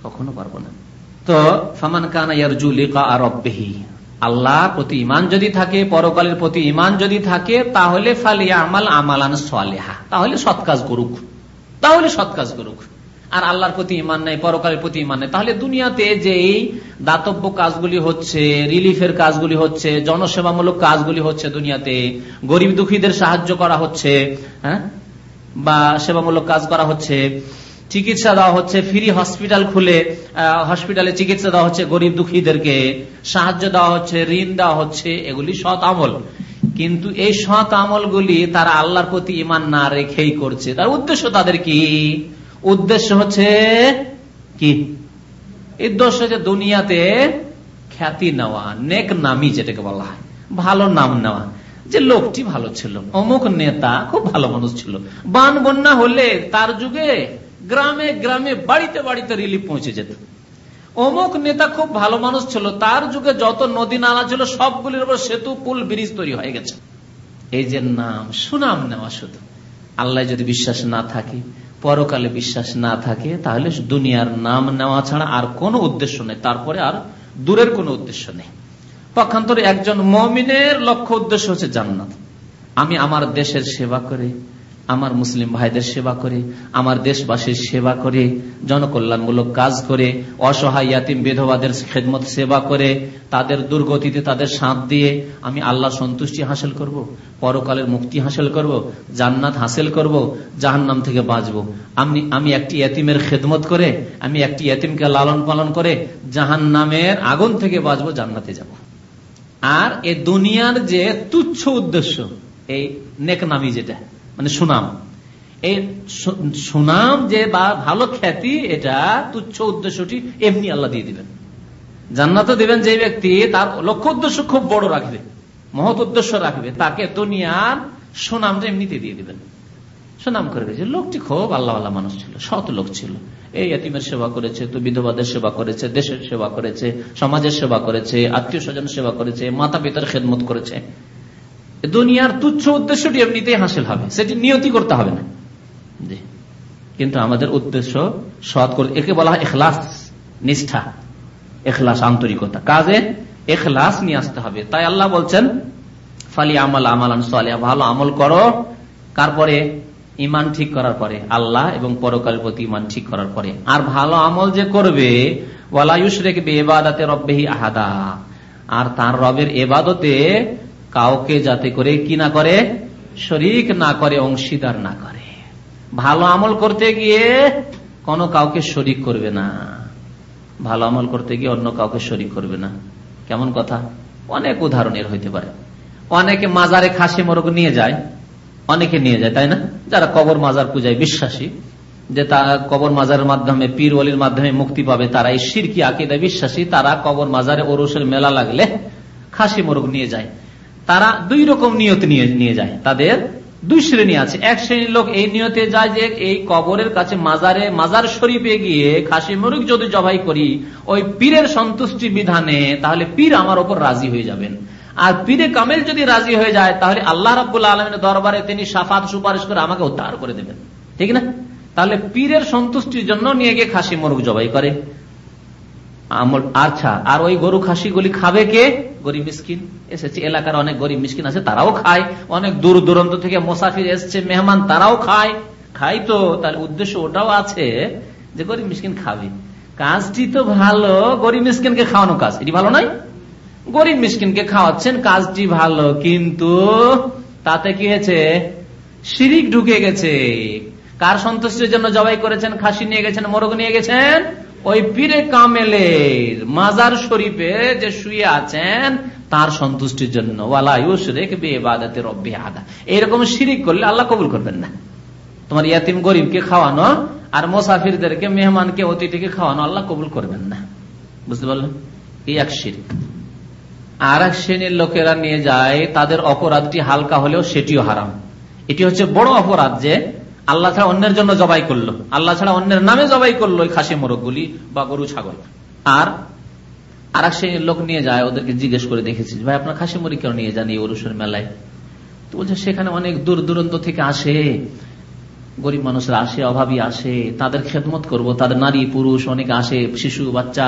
কখনো পারব না। তো ফামান কানা ইয়ারজু আল্লাহর প্রতি ইমান যদি থাকে, পরকালের প্রতি ইমান যদি থাকে, তাহলে ফালিয়া আমাল আমালান সালেহা। তাহলে সৎ কাজ করুক। তাহলে সৎ কাজ করুক। আর আল্লাহর প্রতি ইমান নেই, পরকালের প্রতি ইমান নেই। তাহলে দুনিয়াতে যে দাতব্য কাজগুলি হচ্ছে, রিলিফের কাজগুলি হচ্ছে, জনসেবামূলক কাজগুলি হচ্ছে দুনিয়াতে, গরিব দুঃখীদের সাহায্য করা হচ্ছে হ্যাঁ? বা সেবামূলক কাজ করা হচ্ছে, চিকিৎসা দেওয়া হচ্ছে, ফ্রি হসপিটাল খুলে হসপিটালে চিকিৎসা দেওয়া হচ্ছে গরিব দুঃখীদেরকে, সাহায্য দেওয়া হচ্ছে, ঋণ দেওয়া হচ্ছে, এগুলি সৎ আমল। কিন্তু এই সৎ আমলগুলি তারা আল্লাহর প্রতি ইমান না রেখেই করছে। তার উদ্দেশ্য তাদের কি? উদ্দেশ্য হচ্ছে কি? উদ্দেশ্য যে দুনিয়াতে খ্যাতি নেওয়া, নেক নামি যেটাকে বলা হয়, ভালো নাম নেওয়া। যে লোকটি ভালো ছিল, অমুক নেতা খুব ভালো মানুষ ছিল। বান বন্যা হলে তার যুগে গ্রামে গ্রামে, বাড়িতে বাড়িতে রিলিফ পৌঁছে যেত। অমুক নেতা খুব ভালো মানুষ ছিল, তার যুগে যত নদী নালা ছিল, সবগুলির উপর সেতু, পুল, ব্রিজ তৈরি হয়ে গেছে। এই যে নাম, সুনাম নেওয়া শুধু। আল্লাহ যদি বিশ্বাস না থাকে পরকালে বিশ্বাস না থাকে, তাহলে দুনিয়ার নাম নেওয়া ছাড়া আর কোনো উদ্দেশ্য নেই। তারপরে আর দূরের কোনো উদ্দেশ্য নেই। পক্ষান্তরে একজন মমিনের লক্ষ্য উদ্দেশ্য হচ্ছে জান্নাত। আমি আমার দেশের সেবা করে আমার মুসলিম ভাইদের সেবা করে, আমার দেশবাসীর সেবা করে, জনকল্যাণমূলক কাজ করে, অসহায় ইয়াতিম বিধবাদের খেদমত সেবা করে, তাদের দুর্গতিতে তাদের সাঁত দিয়ে আমি আল্লাহ সন্তুষ্টি হাসিল করব। পরকালের মুক্তি হাসিল করব। জান্নাত হাসিল করব। জাহান্নাম থেকে বাঁচব আমি আমি একটি এতিমের খেদমত করে, আমি একটি এতিমকে লালন পালন করে জাহান নামের আগুন থেকে বাঁচবো, জান্নাতে যাব আর এ দুনিয়ার যে তুচ্ছ উদ্দেশ্য, এই নেকনামি যেটা মানে সুনাম। এই সুনাম যে বা ভালো খ্যাতি, এটা তুচ্ছ উদ্দেশ্যটি এমনি আল্লাহ দিয়ে দিবেন। জান্নাত দিবেন যে ব্যক্তি তার লক্ষ্য উদ্দেশ্য খুব বড় রাখবে, মহৎ উদ্দেশ্য রাখবে, তাকে দুনিয়ার সুনামটা এমনিতে দিয়ে দিবেন। সুনাম করে গেছে লোকটি খুব আল্লাহ আল্লাহ মানুষ ছিল শত লোক ছিল। এই এতিমের সেবা করেছে, তো বিধবাদের সেবা করেছে, দেশের সেবা করেছে, সমাজের সেবা করেছে, আত্মীয় স্বজন সেবা করেছে মাতা পিতার খেদমত করেছে। দুনিয়ার তুচ্ছ উদ্দেশ্যটি এমনিতেই হাসিল হবে। সেটি নিয়তি করতে হবে না। কিন্তু আমাদের উদ্দেশ্য সৎ করে একে বলা হয় এখলাস, নিষ্ঠা। এখলাস, আন্তরিকতা। কাজে এখলাস নিয়ে আসতে হবে। তাই আল্লাহ বলছেন, ফালি আমল আমালান সালিয়া ভালো আমল করো। তারপরে ইমান ঠিক করার পরে আল্লাহ এবং পরকালের প্রতি ইমান ঠিক করার পরে। আর ভালো আমল যে করবে ওয়ালায়ুস রেখবে এবাদাতে রব্বেহি আহাদা। আর তার রবের এবাদতে কাউকে যাতে করে কি না করে? শরিক না করে, অংশীদার না করে। ভালো আমল করতে গিয়ে কোনো কাউকে শরিক করবে না। ভালো আমল করতে গিয়ে অন্য কাউকে শরিক করবে না। কেমন কথা? অনেক উদাহরণের হইতে পারে। অনেকে মাজারে খাসি মোরগ নিয়ে যায়। অনেকে নিয়ে যায়, তাই না? যারা কবর মাজার পূজায় বিশ্বাসী, যে তা কবর মাজারের মাধ্যমে, পীর অলির মাধ্যমে মুক্তি পাবে, তারা এই সিরকি আকিদায় বিশ্বাসী, তারা কবর মাজারে ওরসের মেলা লাগলে খাসি মোরগ নিয়ে যায়। তারা দুই রকম নিয়ত নিয়ে যায়। তাদের দুই শ্রেণি আছে। এক শ্রেণির লোক এই নিয়তে যায় যে এই কবরের কাছে মাজারে, মাজার শরীফে গিয়ে খাসি মুরগ যদি জবাই করি, ওই পীরের সন্তুষ্টি বিধানে তাহলে পীর আমার ওপর রাজি হয়ে যাবেন। আর পীরে কামেল যদি রাজি হয়ে যায়, তাহলে আল্লাহ রাবুল্লাহ আলমের দরবারে তিনি সাফাত সুপারিশ করে আমাকে উদ্ধার করে দেবেন। ঠিক না? তাহলে পীরের সন্তুষ্টির জন্য নিয়ে গিয়ে খাসি মুরগ জবাই করে। আচ্ছা আর ওই গরু খাসি গুলি খাবে কে? গরিব মিসকিন। এসেছে, এলাকার অনেক গরিব মিসকিন আছে, তারাও খায়। অনেক দূর দূরান্ত থেকে মোসাফির এসছে, মেহমান, তারাও খায়। খাই তো তার উদ্দেশ্য ওটাও আছে যে গরিব মিসকিন খাবে। কাজটি তো ভালো, গরিব মিসকিনকে খাওয়ানো কাজ, এটি ভালো নয়? গরিব মিসকিনকে খাওয়াচ্ছেন, কাজটি ভালো, কিন্তু তাতে কি হয়েছে? শিরিক ঢুকে গেছে। কার সন্তুষ্টির জন্য জবাই করেছেন? খাসি নিয়ে গেছেন, মোরগ নিয়ে গেছেন? ওই পীরে কামেলের মাজার শরীফে যে শুয়ে আছেন, তার সন্তুষ্টির জন্য এরকম শিরিক করলে আল্লাহ কবুল করবেন না। তোমার ইয়াতিম গরিবকে খাওয়ানো আর মোসাফিরদেরকে, মেহমানকে, অতিথিকে খাওয়ানো আল্লাহ কবুল করবেন না। বুঝতে পারলেন? এক শিরিক। আর এক শ্রেণির লোকেরা নিয়ে যায়, তাদের অপরাধটি হালকা হলেও সেটিও হারাম। এটি হচ্ছে বড় অপরাধ যে আল্লাহ ছাড়া অন্যের জন্য জবাই করল। আল্লাহ ছাড়া অন্যের নামে জবাই করল ওই খাসি মোরগগুলি বা গরু, ছাগল। আর আর এক শ্রেণির লোক নিয়ে যায়, ওদেরকে জিজ্ঞেস করে দেখেছি, ভাই, আপনার খাসি মুরগি কেন নিয়ে যান এই অরুষের মেলায়? তো বলছে, সেখানে অনেক দূর দূরান্ত থেকে আসে, গরিব মানুষরা আসে, অভাবী আসে, তাদের খেদমত করব, তাদের নারী, পুরুষ, অনেকে আসে, শিশু, বাচ্চা,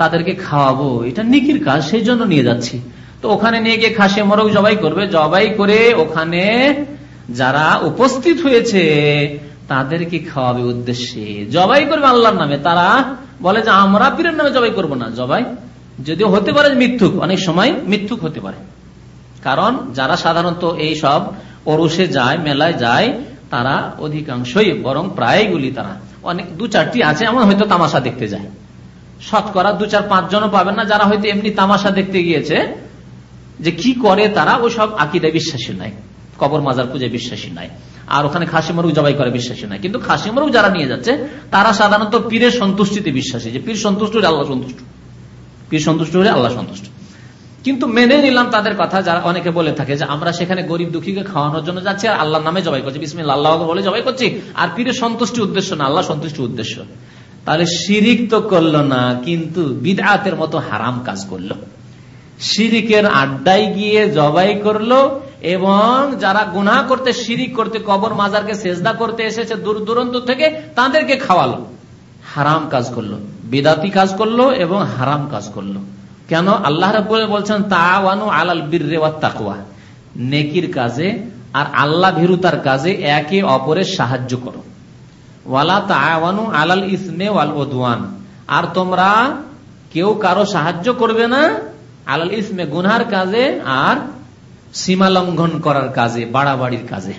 তাদেরকে খাওয়াবো, এটা নিকির কাজ, সেই জন্য নিয়ে যাচ্ছি। তো ওখানে নিয়ে গিয়ে খাসি মোরগ জবাই করবে, জবাই করে ওখানে যারা উপস্থিত হয়েছে, তাদেরকে খাওয়াবে উদ্দেশ্যে। জবাই করবে আল্লাহর নামে। তারা বলে যে, আমরা পীরের নামে জবাই করব না। জবাই যদিও হতে পারে মিথ্যুক, অনেক সময় মিথ্যুক হতে পারে। কারণ যারা সাধারণত এই সব অরুষে যায়, মেলায় যায়, তারা অধিকাংশই, বরং প্রায়গুলি তারা। অনেক, দু চারটি আছে, এমন হয়তো তামাশা দেখতে যায়। শতকরা দু চার পাঁচ জনও পাবেন না, যারা হয়তো এমনি তামাশা দেখতে গিয়েছে যে কি করে তারা ওসব আকিদায় বিশ্বাসী নাই। কবর মাজার পুজোয় বিশ্বাসী নাই। আর ওখানে খাসি মরুক জবাই করে বিশ্বাসী নাই। কিন্তু খাসি মরুক যারা নিয়ে যাচ্ছে, তারা সাধারণত পীরের সন্তুষ্টিতে বিশ্বাসী যে পীর সন্তুষ্ট হলে আল্লাহ সন্তুষ্ট। পীর সন্তুষ্ট হলে আল্লাহ সন্তুষ্ট। কিন্তু মেনে নিলাম তাদের কথা, যারা অনেকে বলে থাকে যে আমরা সেখানে গরিব দুঃখীকে খাওয়ানোর জন্য যাচ্ছি আর আল্লাহ নামে জবাই করছি। বিসমিল আল্লাহ বলে জবাই করছি। আর পীরের সন্তুষ্টি উদ্দেশ্য না আল্লাহ সন্তুষ্টি উদ্দেশ্য। তাহলে শিরিক তো করল না, কিন্তু বিদাতের মতো হারাম কাজ করল। শিরিকের আড্ডায় গিয়ে জবাই করল এবং যারা গুনা করতে, শিরিক করতে, কবর মাজারকে সেজদা করতে এসেছে, দূর দূরান্ত থেকে, তাদেরকে খাওয়ালো। হারাম কাজ করল, বেদাতি কাজ করল এবং হারাম কাজ করল। কেন? আল্লাহ বলছেন, তাওয়ানু আলাল বীরে তাকুয়া নেকির কাজে আর আল্লাহ ভীরুতার কাজে একে অপরের সাহায্য করো। ওয়ালা তাওয়ানু আলাল ইসমে ওয়াল ওদওয়ান আর তোমরা কেউ কারও সাহায্য করবে না, আলাল ইসমে, গুনহার কাজে আর সীমা লঙ্ঘন করার কাজে, বাড়াবাড়ির কাজে।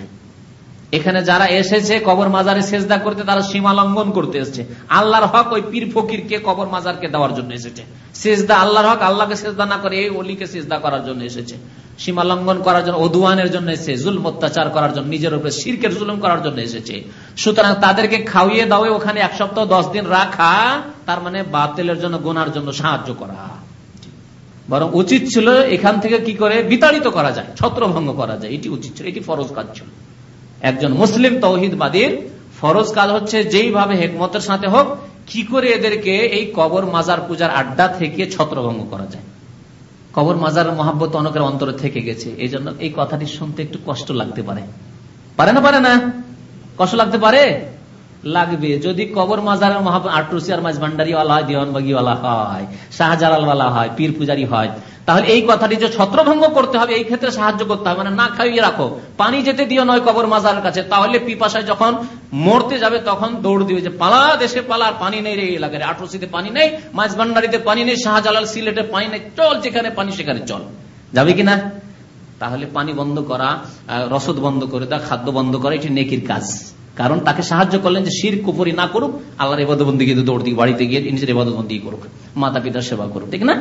এখানে যারা এসেছে, কবর মাজারে সেজদা করতে, তারা সীমা লঙ্ঘন করতে এসেছে। আল্লাহর হক ওই পীর ফকিরকে কবর মাজারকে দেওয়ার জন্য এসেছে। সেজদা আল্লাহর হক, আল্লাহকে সেজদা না করে এই অলিকে সেজদা করার জন্য এসেছে। সীমা লঙ্ঘন করার জন্য, অদুয়ানের জন্য এসেছে জুল অত্যাচার করার জন্য, নিজের উপরে শিরকের জুলুম করার জন্য এসেছে। সুতরাং তাদেরকে খাওয়িয়ে দাওয়ে ওখানে এক সপ্তাহ, দশ দিন রাখা, তার মানে বাতিলের জন্য, গোনার জন্য সাহায্য করা। বরং উচিত ছিল এখান থেকে কি করে বিতাড়িত করা যায়, ছত্রভঙ্গ করা যায়। এটি উচিত ছিল, এটি ফরজ কাজ ছিল। একজন মুসলিম তৌহিদবাদীর ফরজ কাজ হচ্ছে যেইভাবে হেকমতের সাথে হোক, কি করে এদেরকে এই কবর মাজার পূজার আড্ডা থেকে ছত্রভঙ্গ করা যায়। কবর মাজার মহাব্বত অনেকের অন্তরে থেকে গেছে। এই জন্য এই কথাটি শুনতে একটু কষ্ট লাগতে পারে। পারে না পারে না? কষ্ট লাগতে পারে? লাগবে। যদি কবর মাজারের মহা আটরসি আর মাঝ ভান্ডারিওয়ালা হয়, দিওয়ানবাগিওয়ালা হয়, শাহজালালওয়ালা হয়, পীর পূজারি হয়, তাহলে এই কথাটি যে ছত্রভঙ্গ করতে হবে, এই ক্ষেত্রে সাহায্য করতে হবে। মানে না খাইয়ে রাখো। পানি যেতে দিও নয় কবর মাজারের কাছে, তাহলে পিপাসায় যখন মরতে যাবে, তখন দৌড় দিবে যে, পালা দেশে পালা পানি নেই রে এলাকায়। আটরসিতে পানি নেই, মাঝ ভান্ডারিতে পানি নেই, শাহজালাল সিলেটে পানি নেই। চল যেখানে পানি, সেখানে চল। যাবে কিনা? তাহলে পানি বন্ধ করা রসদ বন্ধ করে দেওয়া খাদ্য বন্ধ করা, এটি নেকির কাজ। কারণ তাকে সাহায্য করলেন যে শির কুপুরি না করুক আল্লাহর এবাদবন্দি কিন্তু দৌড় দিকে বাড়িতে গিয়ে নিজের এবাদবন্দি করুক মাতা পিতার সেবা করুক ঠিক না?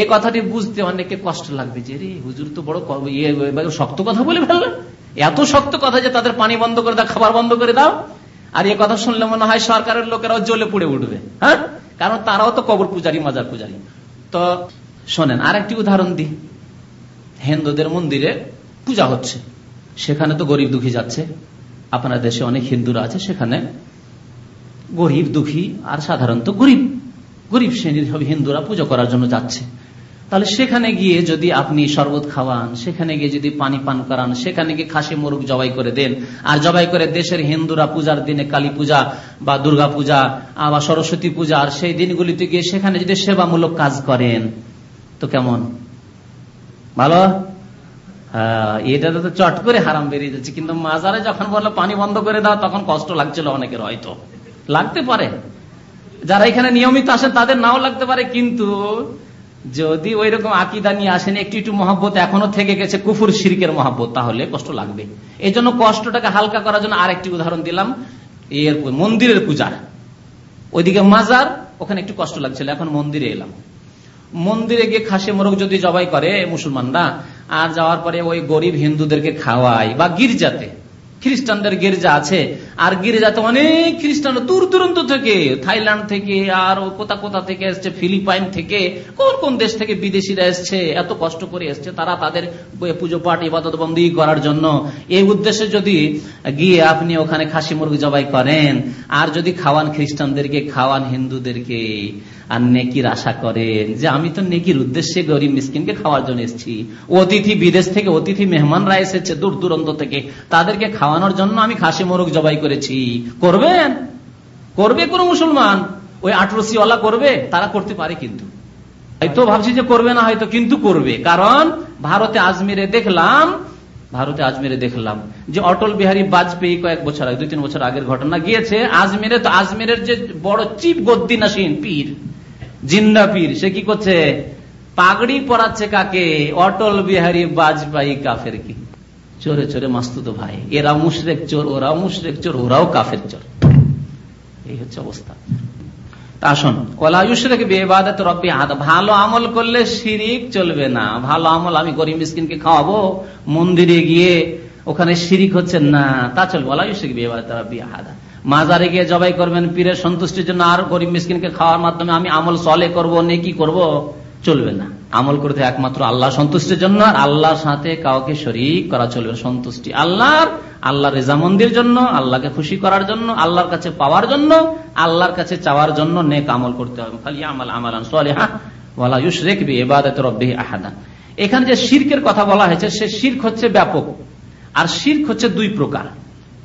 এই কথাটি বুঝতে অনেকে কষ্ট লাগবে যে রে হুজুর তো বড় ইয়ে, শক্ত কথা বলে ফেললেন। এত শক্ত কথা যে তাদের পানি বন্ধ করে দাও খাবার বন্ধ করে দাও। আর এ কথা শুনলে মনে হয় সরকারের লোকেরাও জ্বলে পুড়ে উঠবে হ্যাঁ? কারণ তারাও তো কবর পূজারি মাজার পূজারি। তো শোনেন আর একটি উদাহরণ দি হিন্দুদের মন্দিরে পূজা হচ্ছে। সেখানে তো গরিব দুঃখী যাচ্ছে। আপনার দেশে অনেক হিন্দুরা আছে, সেখানে গরিব দুঃখী আর সাধারণত গরিব। গরিব শ্রেণির সব হিন্দুরা পুজো করার জন্য যাচ্ছে। তাহলে সেখানে গিয়ে যদি আপনি শরবত খাওয়ান, সেখানে গিয়ে যদি পানি পান করান, সেখানে গিয়ে খাসি মুরগ জবাই করে দেন, আর জবাই করে দেশের হিন্দুরা পূজার দিনে কালী পূজা বা দুর্গা পূজা বা সরস্বতী পূজা, আর সেই দিনগুলিতে গিয়ে সেখানে যদি সেবামূলক কাজ করেন, তো কেমন? ভালো? তো চট করে হারাম বেরিয়ে যাচ্ছে। কিন্তু মাজারে যখন বলল পানি বন্ধ করে তখন কষ্ট লাগছিল অনেকের হয়তো। লাগতে পারে। যারা এখানে নিয়মিত আসেন তাদের নাও লাগতে পারে। কিন্তু যদি ওই রকম আকিদা নিয়ে আসেন, একটু একটু মহব্বত এখনও থেকে গেছে, কুফুর শিরকের মহব্বত, তাহলে কষ্ট লাগবে। এই জন্য কষ্টটাকে হালকা করার জন্য আরেকটি উদাহরণ দিলাম, এর মন্দিরের পূজার ওইদিকে মাজার, ওখানে একটু কষ্ট লাগছিল, এখন মন্দিরে এলাম। মন্দিরে গিয়ে খাসি মোরগ যদি জবাই করে, মুসলমানরা আর যাওয়ার পরে ওই গরিব হিন্দুদেরকে খাওয়ায় বা গির্জাতে। খ্রিস্টানদের গির্জা আছে। আর গির্জাতে অনেক খ্রিস্টান দূর দূরান্ত থেকে, থাইল্যান্ড থেকে, আর কোথা কোথা থেকে এসছে, ফিলিপাইন থেকে, কোন কোন দেশ থেকে বিদেশিরা এসছে, এত কষ্ট করে এসছে, তারা তাদের পুজো পাঠ, ইবাদত বন্দী করার জন্য। এই উদ্দেশ্যে যদি গিয়ে আপনি ওখানে খাসি মুরগি জবাই করেন, আর যদি খাওয়ান খ্রিস্টানদেরকে, খাওয়ান হিন্দুদেরকে আর নেকির আশা করেন যে আমি তো নেকির উদ্দেশ্যে গরিব মিসকিনকে খাওয়ার জন্য এসেছি। অতিথি বিদেশ থেকে অতিথি মেহমানরা এসেছে দূর দূরান্ত থেকে। তাদেরকে খাওয়ানোর জন্য আমি খাসি মোরগ জবাই করেছি। করবেন? করবে কোন মুসলমান? ওই আটরসিওয়ালা করবে? তারা করতে পারে কিন্তু। হয়তো ভাবছি যে করবে না, হয়তো কিন্তু করবে। কারণ ভারতে আজমিরে দেখলাম, ভারতে আজমিরে দেখলাম যে অটল বিহারী বাজপেয়ী কয়েক বছর আগে, দুই তিন বছর আগের ঘটনা গিয়েছে। আজমিরে তো আজমিরের যে বড় চিপ গদ্দিনাসীন পীর। জিন্দা পীর, সে কি করছে? পাগড়ি পরাচ্ছে কাকে? অটল বিহারী বাজপেয়ী কাফের কি চোরে চোরে মাস্তুত ভাই, এরা মুশরেক চোর, ওরাও মুশরেক চোর, ওরাও কাফের চোর। এই হচ্ছে অবস্থা। আসুন ওলায়ুশরেক বেবাদত রব্বি হাত ভালো আমল করলে শিরিক চলবে না। ভালো আমল আমি গরিব মিসকিনকে খাওয়াবো, মন্দিরে গিয়ে ওখানে শিরিক হচ্ছে না, তা চলবে। ওলায়ুশরেক বেবাদত রব্বি হাদা মাজারে গিয়ে জবাই করবেন, পীরের সন্তুষ্টির জন্য আর গরিব মিসকিনকে খাওয়ার মাধ্যমে আমি আমল সলে করব, নেকি করব, চলবে না। আমল করতে একমাত্র আল্লাহ সন্তুষ্টির জন্য, আর আল্লাহর সাথে কাউকে শরিক করা চলবে সন্তুষ্টি আল্লাহর আল্লাহ রেজামন্দির জন্য, আল্লাহকে খুশি করার জন্য, আল্লাহর কাছে পাওয়ার জন্য, আল্লাহর কাছে চাওয়ার জন্য নেক আমল করতে হবে। খালি আমাল আমালান সোয়ালিহা ওয়ালা ইউশরিক বি ইবাদত আহাদা। এখানে যে শিরকের কথা বলা হয়েছে, সে শির্ক হচ্ছে ব্যাপক, আর শির্ক হচ্ছে দুই প্রকার।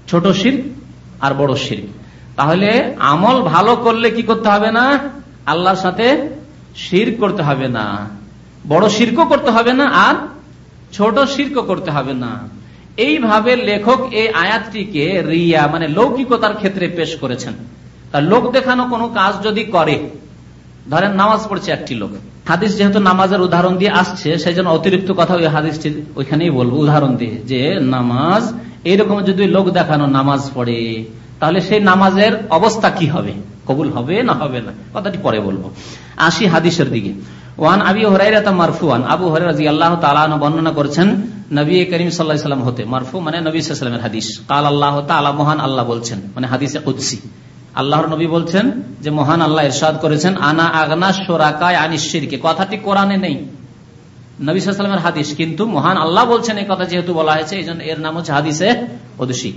ছোট শির্ক আর বড় শির্ক। তাহলে আমল ভালো করলে কি করতে হবে না? আল্লাহর সাথে শির করতে হবে না। বড় শির্ক করতে হবে না আর ছোট শির্ক করতে হবে না। এইভাবে লেখক এই আয়াতটিকে রিয়া মানে লৌকিকতার ক্ষেত্রে পেশ করেছেন। তার লোক দেখানো কোনো কাজ যদি করে, ধরেন নামাজ পড়ছে একটি লোক। হাদিস যেহেতু নামাজের উদাহরণ দিয়ে আসছে, সেই জন্য অতিরিক্ত কথা ওই হাদিসটি ওইখানেই বলব, উদাহরণ দিয়ে, যে নামাজ এইরকম যদি লোক দেখানো নামাজ পড়ে, তাহলে সেই নামাজের অবস্থা কি হবে? কবুল হবে না হবে না? কথাটি পরে বলব। আসি হাদিসের দিকে। ওয়ান আবি হরাইরাতা মারফুয়ান। আবু হরাই রাজি আল্লাহ তালা বর্ণনা করছেন, নবী করিম সাল্লাহ সাল্লাম হতে। মারফু মানে নবী সাল্লামের হাদিস। কাল আল্লাহ তালা মহান আল্লাহ বলছেন মানে হাদিসে কুৎসি আল্লাহর নবী বলছেন যে, মহান আল্লাহ ইরশাদ করেছেন, আনা আগনা সোরাকায় আনিশ্চিরকে কথাটি কোরআনে নেই। নবী হাদিস, কিন্তু মহান আল্লাহ বলছেন এই কথা যেহেতু বলা হয়েছে এই এর নাম হচ্ছে হাদিসে ওদুষী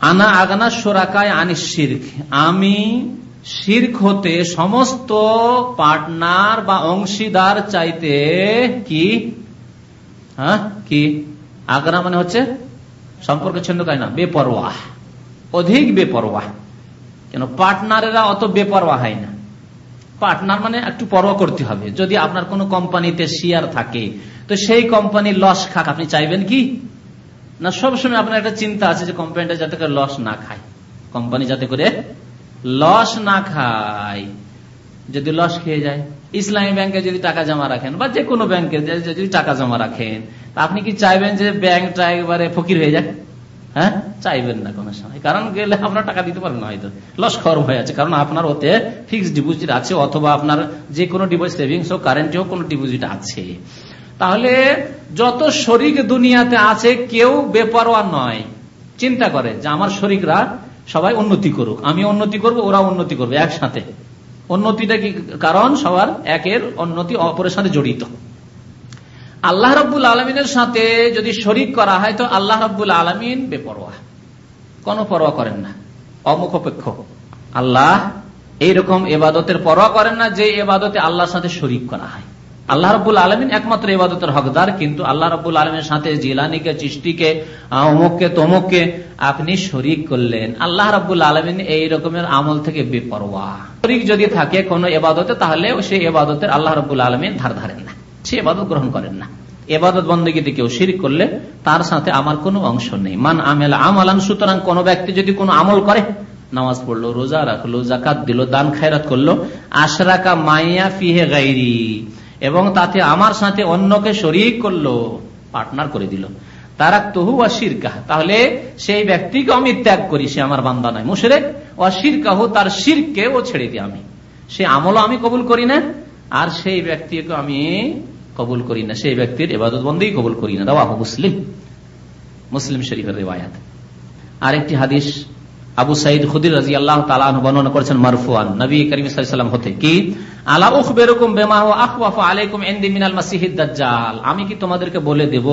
আনা আগনা সোরাকায় আনিস শির্ক। আমি শির্ক হতে সমস্ত পার্টনার বা অংশীদার চাইতে কি? হ্যাঁ কি? আগনা মানে হচ্ছে সম্পর্ক ছিন্ন কায় না, বেপরোয়া। অধিক বেপরোয়া। কেন? পার্টনারেরা অত বেপরোয়া হয় না। পার্টনার মানে একটু পরোয়া করতে হবে। যদি আপনার কোনো কোম্পানিতে শেয়ার থাকে, তো সেই কোম্পানি লস খাক। আপনি চাইবেন কি? না, সবসময় আপনার একটা চিন্তা আছে যে কোম্পানিটা যাতে করে লস না খায়। কোম্পানি যাতে করে লস না খায়। যদি লস খেয়ে যায়, ইসলামী ব্যাংকে যদি টাকা জমা রাখেন বা যে কোনো ব্যাংকে যদি টাকা জমা রাখেন আপনি কি চাইবেন যে ব্যাংকটা একবারে ফকির হয়ে যায়? হ্যাঁ? চাইবেন না কোনো সময়। কারণ গেলে আপনার টাকা দিতে পারবেন হয়তো। লস খর হয়ে আছে। কারণ আপনার ওতে ফিক্সড ডিপোজিট আছে অথবা আপনার যে কোনো ডিপোজিট সেভিংস হোক কারেন্ট হোক, কোনো ডিপোজিট আছে। তাহলে যত শরিক দুনিয়াতে আছে, কেউ বেপরোয়া নয়। চিন্তা করে যে আমার শরিকরা সবাই উন্নতি করুক। আমি উন্নতি করব ওরা উন্নতি করবে একসাথে। উন্নতিটা কি? কারণ সবার একের উন্নতি অপরের সাথে জড়িত। আল্লাহ রব্বুল আলমিনের সাথে যদি শরিক করা হয়, তো আল্লাহ রব্বুল আলমিন বেপরোয়া। কোন পরোয়া করেন না। অমুখপেক্ষ। আল্লাহ এইরকম এবাদতের পরোয়া করেন না যে এবাদতে আল্লাহর সাথে শরিক করা হয়। আল্লাহ রব্বুল আলমিন একমাত্র এবাদতের হকদার, কিন্তু আল্লাহ রব্বুল আলমের সাথে জিলানিকে চিষ্টিকে অমুককে তমুককে আপনি শরিক করলেন। আল্লাহ রব্বুল আলমিন এই রকমের আমল থেকে বেপরোয়া। শরিক যদি থাকে কোন এবাদতে তাহলে সেই এবাদতের আল্লাহ রব্বুল আলমিন ধার ধারেন না। সে এবাদত গ্রহণ করেন না। এবাদত বন্দীগীতে কেউ শিরিক করলে তার সাথে আমার কোনো অংশ নেই। মান আমেল আমালান, সুতরাং কোন ব্যক্তি যদি কোনো আমল করে, নামাজ পড়ল, রোজা রাখল জাকাত দিল, দান খায়রাত করল, আশরাকা মাইয়া ফিহে গাইরি এবং তাতে আমার সাথে অন্যকে শরিক করল, পার্টনার করে দিল। তারা তহু অশিরকাহ, তাহলে সেই ব্যক্তিকে আমি ত্যাগ করি, সে আমার বান্দা নয়, মুশরেক। অশিরকাহ, তার শিরকে ও ছেড়ে দিই আমি। সে আমলও আমি কবুল করি না, আর সেই ব্যক্তিকে আমি কবুল করি না। সেই ব্যক্তির এবাদত বন্দেই কবুল করি না। দাওয়া মুসলিম। মুসলিম শরীফের রেবায়াত আরেকটি হাদিস আবু সাইদ খুদির রাজি আল্লাহ বর্ণনা করেছেন, মারফুয়ান। নবী করিম সাল্লাম হতে কি বেরকম আলাইকুম মাসিহিদ দাজ্জাল। আমি কি তোমাদেরকে বলে দেব,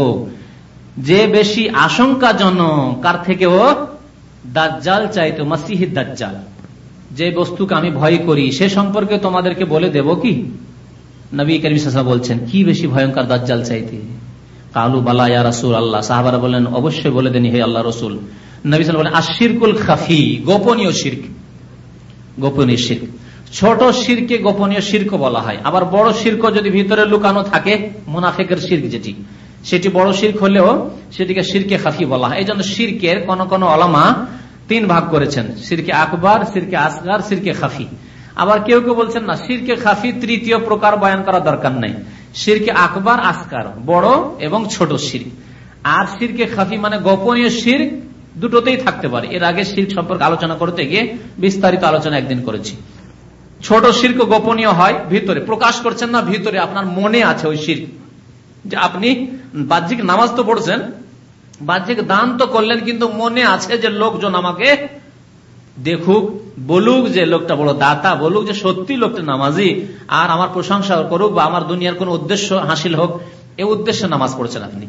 যে বেশি আশঙ্কাজনক, কার থেকেও দাজ্জাল চাইতো মাসিহিদ দাজ্জাল। যে বস্তুকে আমি ভয় করি, সে সম্পর্কে তোমাদেরকে বলে দেব কি? নবী করিম বলছেন, কি বেশি ভয়ঙ্কর দাজ্জাল চাইতে? কালু, বালা, ইয়া রাসুল আল্লাহ সাহাবারা বলেন অবশ্যই বলে দেনি, হে আল্লাহ রসুল। নবী বলেন আশিরকুল খাফি, গোপনীয় শির্ক। গোপনীয় শির্ক। ছোট শিরকে গোপনীয় শির্ক বলা হয়। আবার বড় শির্ক যদি ভিতরে লুকানো থাকে, মুনাফেকের শির্ক যেটি, সেটি বড় শির্ক হলেও সেটিকে শিরকে খাফি বলা হয়। এই জন্য শির্কের কোন কোন অলামা তিন ভাগ করেছেন। সিরকে আকবর সিরকে আসগার সিরকে খাফি। আবার কেউ কেউ বলছেন না সিরকে খাফি তৃতীয় প্রকার বয়ান করা দরকার নাই। সিরকে আকবর, আসকার, বড় এবং ছোট শির। আর সিরকে খাফি মানে গোপনীয় শির দুটোতেই থাকতে পারে। এর আগে শির সম্পর্কে আলোচনা করতে গিয়ে বিস্তারিত আলোচনা একদিন করেছি। ছোট শির্ক গোপনীয় হয় ভিতরে, প্রকাশ করছেন না ভিতরে, আপনার মনে আছে ওই শির। যে আপনি বাহ্যিক নামাজ তো পড়ছেন, বাহ্যিক দান তো করলেন, কিন্তু মনে আছে যে লোকজন আমাকে দেখুক, বলুক যে লোকটা বড় দাতা, বলুক যে সত্যি লোকটা নামাজি, আর আমার প্রশংসা করুক বা আমার দুনিয়ার কোন উদ্দেশ্য হাসিল হোক এই উদ্দেশ্যে নামাজ পড়ছেন আপনি।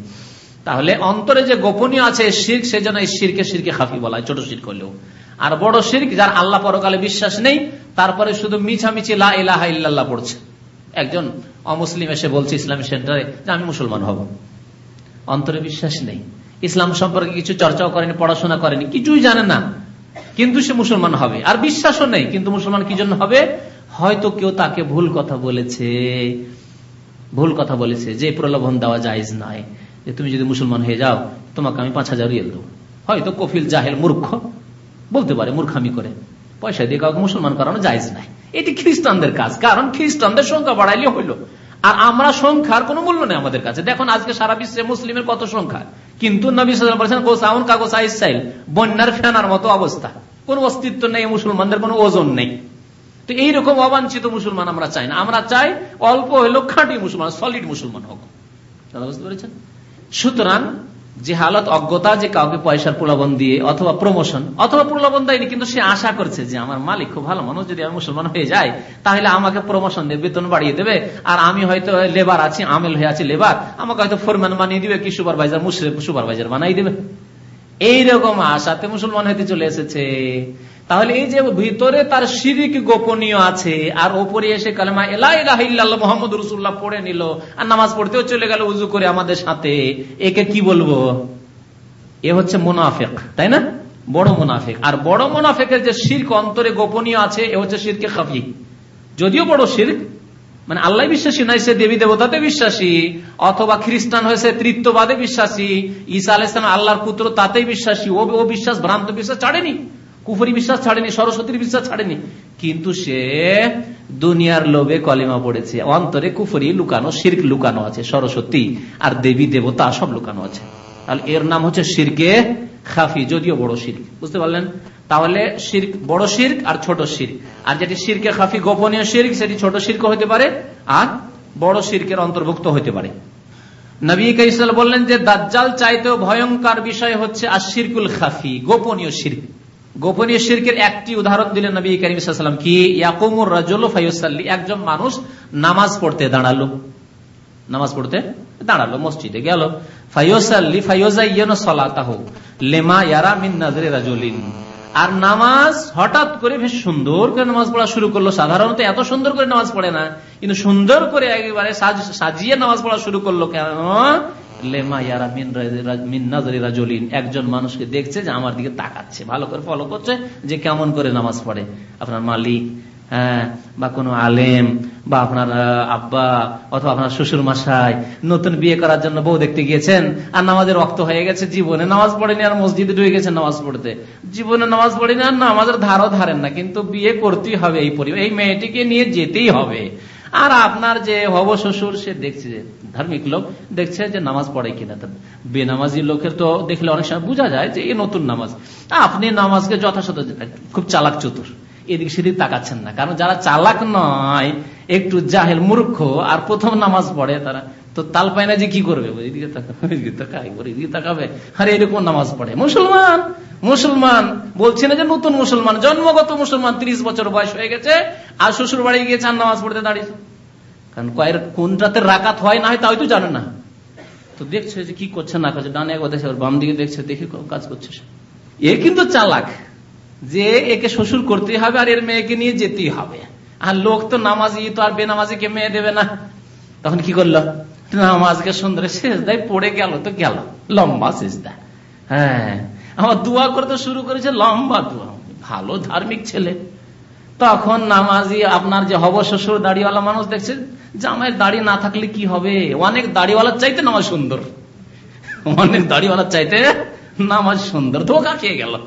তাহলে অন্তরে যে গোপনীয় আছে শির্ক, সে যেন এই শিরকে শিরকে খাফি বলা হয়, ছোট শির করলেও আর বড় শির্ক যার আল্লাহ পরকালে বিশ্বাস নেই, তারপরে শুধু মিছামিছি লা ইলাহা ইল্লাল্লাহ পড়ছে। একজন অমুসলিম এসে বলছে ইসলামী সেন্টারে যে আমি মুসলমান হব। অন্তরে বিশ্বাস নেই। ইসলাম সম্পর্কে কিছু চর্চাও করেনি, পড়াশোনা করেনি, কিছুই জানে না। কিন্তু সে মুসলমান হবে। আর বিশ্বাসও নেই, কিন্তু মুসলমান কি জন্য হবে? হয়তো কেউ তাকে ভুল কথা বলেছে। ভুল কথা বলেছে যে, প্রলোভন দেওয়া যায় নয়। যে, তুমি যদি মুসলমান হয়ে যাও, তোমাকে আমি পাঁচ হাজার রিয়েল দেবো। হয়তো কফিল জাহেল মূর্খ। বলতে পারে, মূর্খামি করে। পয়সা দিয়ে কাউকে মুসলমান করানো যায় নাই এটি খ্রিস্টানদের কাজ। কারণ খ্রিস্টানদের সংখ্যা বাড়াইলে হইল। আর আমরা সংখ্যার কোন মূল্য নেই আমাদের কাছে। দেখুন, আজকে সারা বিশ্বে মুসলিমের কত সংখ্যা। কিন্তু নবী বলেছেন, গোসাউন কাগজ আইসাইল বন্যার ফেনার মতো অবস্থা। কোন অস্তিত্ব নেই, মুসলমানদের কোন ওজন নেই। তো এইরকম অবাঞ্ছিত মুসলমান আমরা চাই না। আমরা চাই অল্প হইলেও খাঁটি মুসলমান সলিড মুসলমান হোক। বুঝতে পেরেছেন? সুতরাং যে হালত অজ্ঞতা, যে কাউকে পয়সার প্রলোভন দিয়ে অথবা প্রমোশন অথবা প্রলোভন দেয়নি, কিন্তু সে আশা করছে যে আমার মালিক খুব ভালো মানুষ, যদি আমি মুসলমান হয়ে যায় তাহলে আমাকে প্রমোশন দেবে বেতন বাড়িয়ে দেবে। আর আমি হয়তো লেবার আছি আমেল হয়ে আছি লেবার আমাকে হয়তো ফোরম্যান বানিয়ে দিবে, কি সুপারভাইজার মুশরেফ সুপারভাইজার বানাই দেবে। এইরকম আশাতে মুসলমান হইতে চলে এসেছে। তাহলে এই যে ভিতরে তার শিরিক গোপনীয় আছে, আর ওপরে এসে কালেমা এলাহ মোহাম্মদ রসুল্লাহ পড়ে নিল, আর নামাজ পড়তেও চলে গেল উজু করে আমাদের সাথে, একে কি বলব? এ হচ্ছে মুনাফেক, তাই না? বড় মুনাফেক। আর বড় মুনাফেকের যে শির্ক অন্তরে গোপনীয় আছে, এ হচ্ছে শিরকে খাফি। যদিও বড় শির্ক মানে আল্লাহ বিশ্বাসী নয় সে দেবী দেবতাতে বিশ্বাসী, অথবা খ্রিস্টান হয়েছে তৃত্ববাদে বিশ্বাসী, ঈসা আলাইসলাম আল্লাহর পুত্র তাতেই বিশ্বাসী, ও ও বিশ্বাস, ভ্রান্ত বিশ্বাস ছাড়েনি, কুফরি বিশ্বাস ছাড়েনি, সরস্বতীর বিশ্বাস ছাড়েনি, কিন্তু সে দুনিয়ার লোভে কলিমা পড়েছে, অন্তরে কুফরি লুকানো, শির্ক লুকানো আছে, সরস্বতী আর দেবী দেবতা সব লুকানো আছে। তাহলে এর নাম হচ্ছে শিরকে খাফি, যদিও বড় শির্ক, বুঝতে পারলেন? তাহলে শির্ক, বড় শির্ক আর ছোট শির্ক। আর যেটি শিরকে খাফি গোপনীয় শির্ক, সেটি ছোট শির্ক হতে পারে আর বড় শির্কের অন্তর্ভুক্ত হতে পারে। নবী কাইসাল বললেন যে, দাজ্জাল চাইতেও ভয়ঙ্কর বিষয় হচ্ছে আর শিরকুল খাফি, গোপনীয় শির্ক। গোপনীয় শির্কের একটি উদাহরণ দিলেন নবী করিম কি? ইয়াকুমুর রাজুল ফাইসাল্লি একজন মানুষ নামাজ পড়তে দাঁড়াল। নামাজ পড়তে দাঁড়াল, মসজিদে গেল। ফাইসাল্লি ফাইজাইয়ানো সলাতাহ লেমা ইয়ারা মিন নাজরে রাজুলিন। আর নামাজ হঠাৎ করে বেশ সুন্দর করে নামাজ পড়া শুরু করল। সাধারণত এত সুন্দর করে নামাজ পড়ে না, কিন্তু সুন্দর করে একেবারে সাজিয়ে নামাজ পড়া শুরু করল কেন? একজন মানুষকে দেখছে যে আমার দিকে তাকাচ্ছে, ভালো করে ফলো করছে যে কেমন করে নামাজ পড়ে। আপনার মালিক বা কোনো আলেম, বা আপনার আব্বা অথবা আপনার শ্বশুর মাসায় নতুন বিয়ে করার জন্য বউ দেখতে গিয়েছেন, আর নামাজের রক্ত হয়ে গেছে জীবনে, নামাজ পড়েনি আর মসজিদে ঢুকে গেছেন নামাজ পড়তে। জীবনে নামাজ পড়েনি আর নামাজের ধারও ধারেন না, কিন্তু বিয়ে করতেই হবে এই পরিবার এই মেয়েটিকে নিয়ে যেতেই হবে। আর আপনার যে হব শ্বশুর, সে দেখছে ধার্মিক লোক, দেখছে যে নামাজ পড়ে কিনা। বেনামাজি লোকের তো দেখলে অনেক সময় বোঝা যায় যে এই নতুন নামাজ। আপনি নামাজকে যথাযথ, খুব চালাক চতুর। এদিক সেদিক তাকাচ্ছেন না। কারণ যারা চালাক নয়, একটু জাহেল মূর্খ, আর প্রথম নামাজ পড়ে তারা, তো তাল পায় না যে কি করবে? তাকাবে। আর এরকম নামাজ পড়ে। মুসলমান মুসলমান, বলছি না যে নতুন মুসলমান, জন্মগত মুসলমান, ত্রিশ বছর বয়স হয়ে গেছে, আর শ্বশুর বাড়ি গিয়ে চান নামাজ পড়তে দাঁড়িয়েছে। কারণ কয়ের কোনটাতে রাকাত হয় না হয় তাই তো জানে না। তো দেখছে যে কি করছে না করছে, ডানে একবার দেখছে বাম দিকে দেখছে, দেখে কাজ করছে এ কিন্তু চালাক। যে একে শ্বশুর করতে হবে আর এর মেয়েকে নিয়ে যেতেই হবে। আর লোক তো নামাজি, তো আর বেনামাজিকে মেয়ে দেবে না। তখন কি করল? নামাজকে সুন্দর শেষ দেয় পড়ে গেল তো গেল। লম্বা দেয় হ্যাঁ। আমার দোয়া করতে শুরু করেছে, লম্বা দোয়া। ভালো ধার্মিক ছেলে। তখন নামাজি আপনার যে হব শ্বশুর, দাড়িওয়ালা মানুষ দেখছে, জামাইয়ের দাড়ি না থাকলে কি হবে? অনেক দাড়িওয়ালার চাইতে নামাজ সুন্দর। অনেক দাড়িওয়ালার চাইতে নামাজ সুন্দর। ধোকা খেয়ে গেল।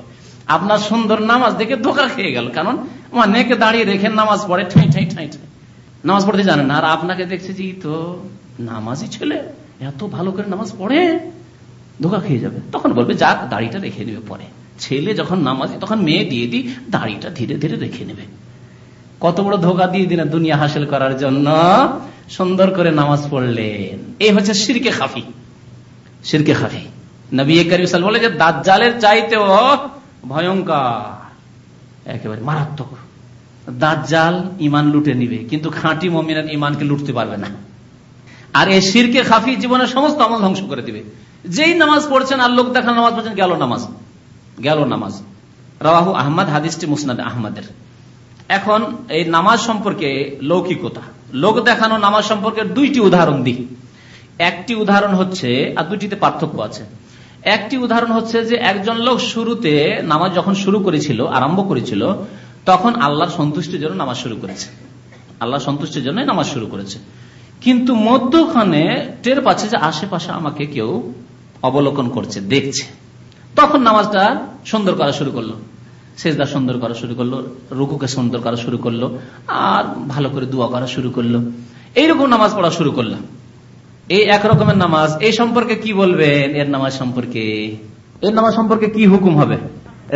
আপনার সুন্দর নামাজ দেখে ধোকা খেয়ে গেল। কারণ অনেক দাঁড়িয়ে রেখে নামাজ পড়ে, ঠাই ঠাই ঠাই ঠাই। নামাজ পড়তে জানেন আর আপনাকে দেখছে যে তো নামাজই ছেলে। এত ভালো করে নামাজ পড়ে, ধোকা খেয়ে যাবে। তখন বলবে, যাক, দাড়িটা রেখে নেবে পরে। ছেলে যখন নামাজি তখন মেয়ে দিয়ে দিই, দাড়িটা ধীরে ধীরে রেখে নেবে। কত বড় ধোকা দিয়ে দিলেন দুনিয়া হাসিল করার জন্য। সুন্দর করে নামাজ পড়লেন। এই হচ্ছে সিরকে খাফি। সিরকে খাফি। নবী করিম বলে যে, দাজ্জালের চাইতেও ভয়ঙ্কর। মারাত্মক। দাজ্জাল ইমান লুটে নিবে, কিন্তু খাঁটি মমিনের ইমানকে লুটতে পারবে না। আর এই শিরকে খাফি জীবনের সমস্ত আমল ধ্বংস করে দিবে। যেই নামাজ পড়ছেন আর লোক দেখা নামাজ পড়ছেন, গেল নামাজ। গেল নামাজ। রাহু আহমদ, হাদিসটি মুসনাদ আহমদের। এখন এই নামাজ সম্পর্কে লৌকিকতা। লোক দেখানো নামাজ সম্পর্কে দুইটি উদাহরণ দিই। একটি উদাহরণ হচ্ছে, আর দুটিতে পার্থক্য আছে। একটি উদাহরণ হচ্ছে যে একজন লোক শুরুতে নামাজ যখন শুরু করেছিল, আরম্ভ করেছিল, তখন আল্লাহর সন্তুষ্টির জন্য নামাজ শুরু করেছে। আল্লাহ সন্তুষ্টির জন্য নামাজ শুরু করেছে। কিন্তু মধ্যখানে টের পাচ্ছে যে আশেপাশে আমাকে কেউ অবলোকন করছে, দেখছে। তখন নামাজটা সুন্দর করা শুরু করল। সেজদা সুন্দর করা শুরু করল, রুকুকে সুন্দর করা শুরু করল, আর ভালো করে দোয়া করা শুরু করল। এইরকম নামাজ পড়া শুরু করলাম। এই এক রকমের নামাজ, এই সম্পর্কে কি বলবেন? এর নামাজ সম্পর্কে? এর নামাজ সম্পর্কে কি হুকুম হবে?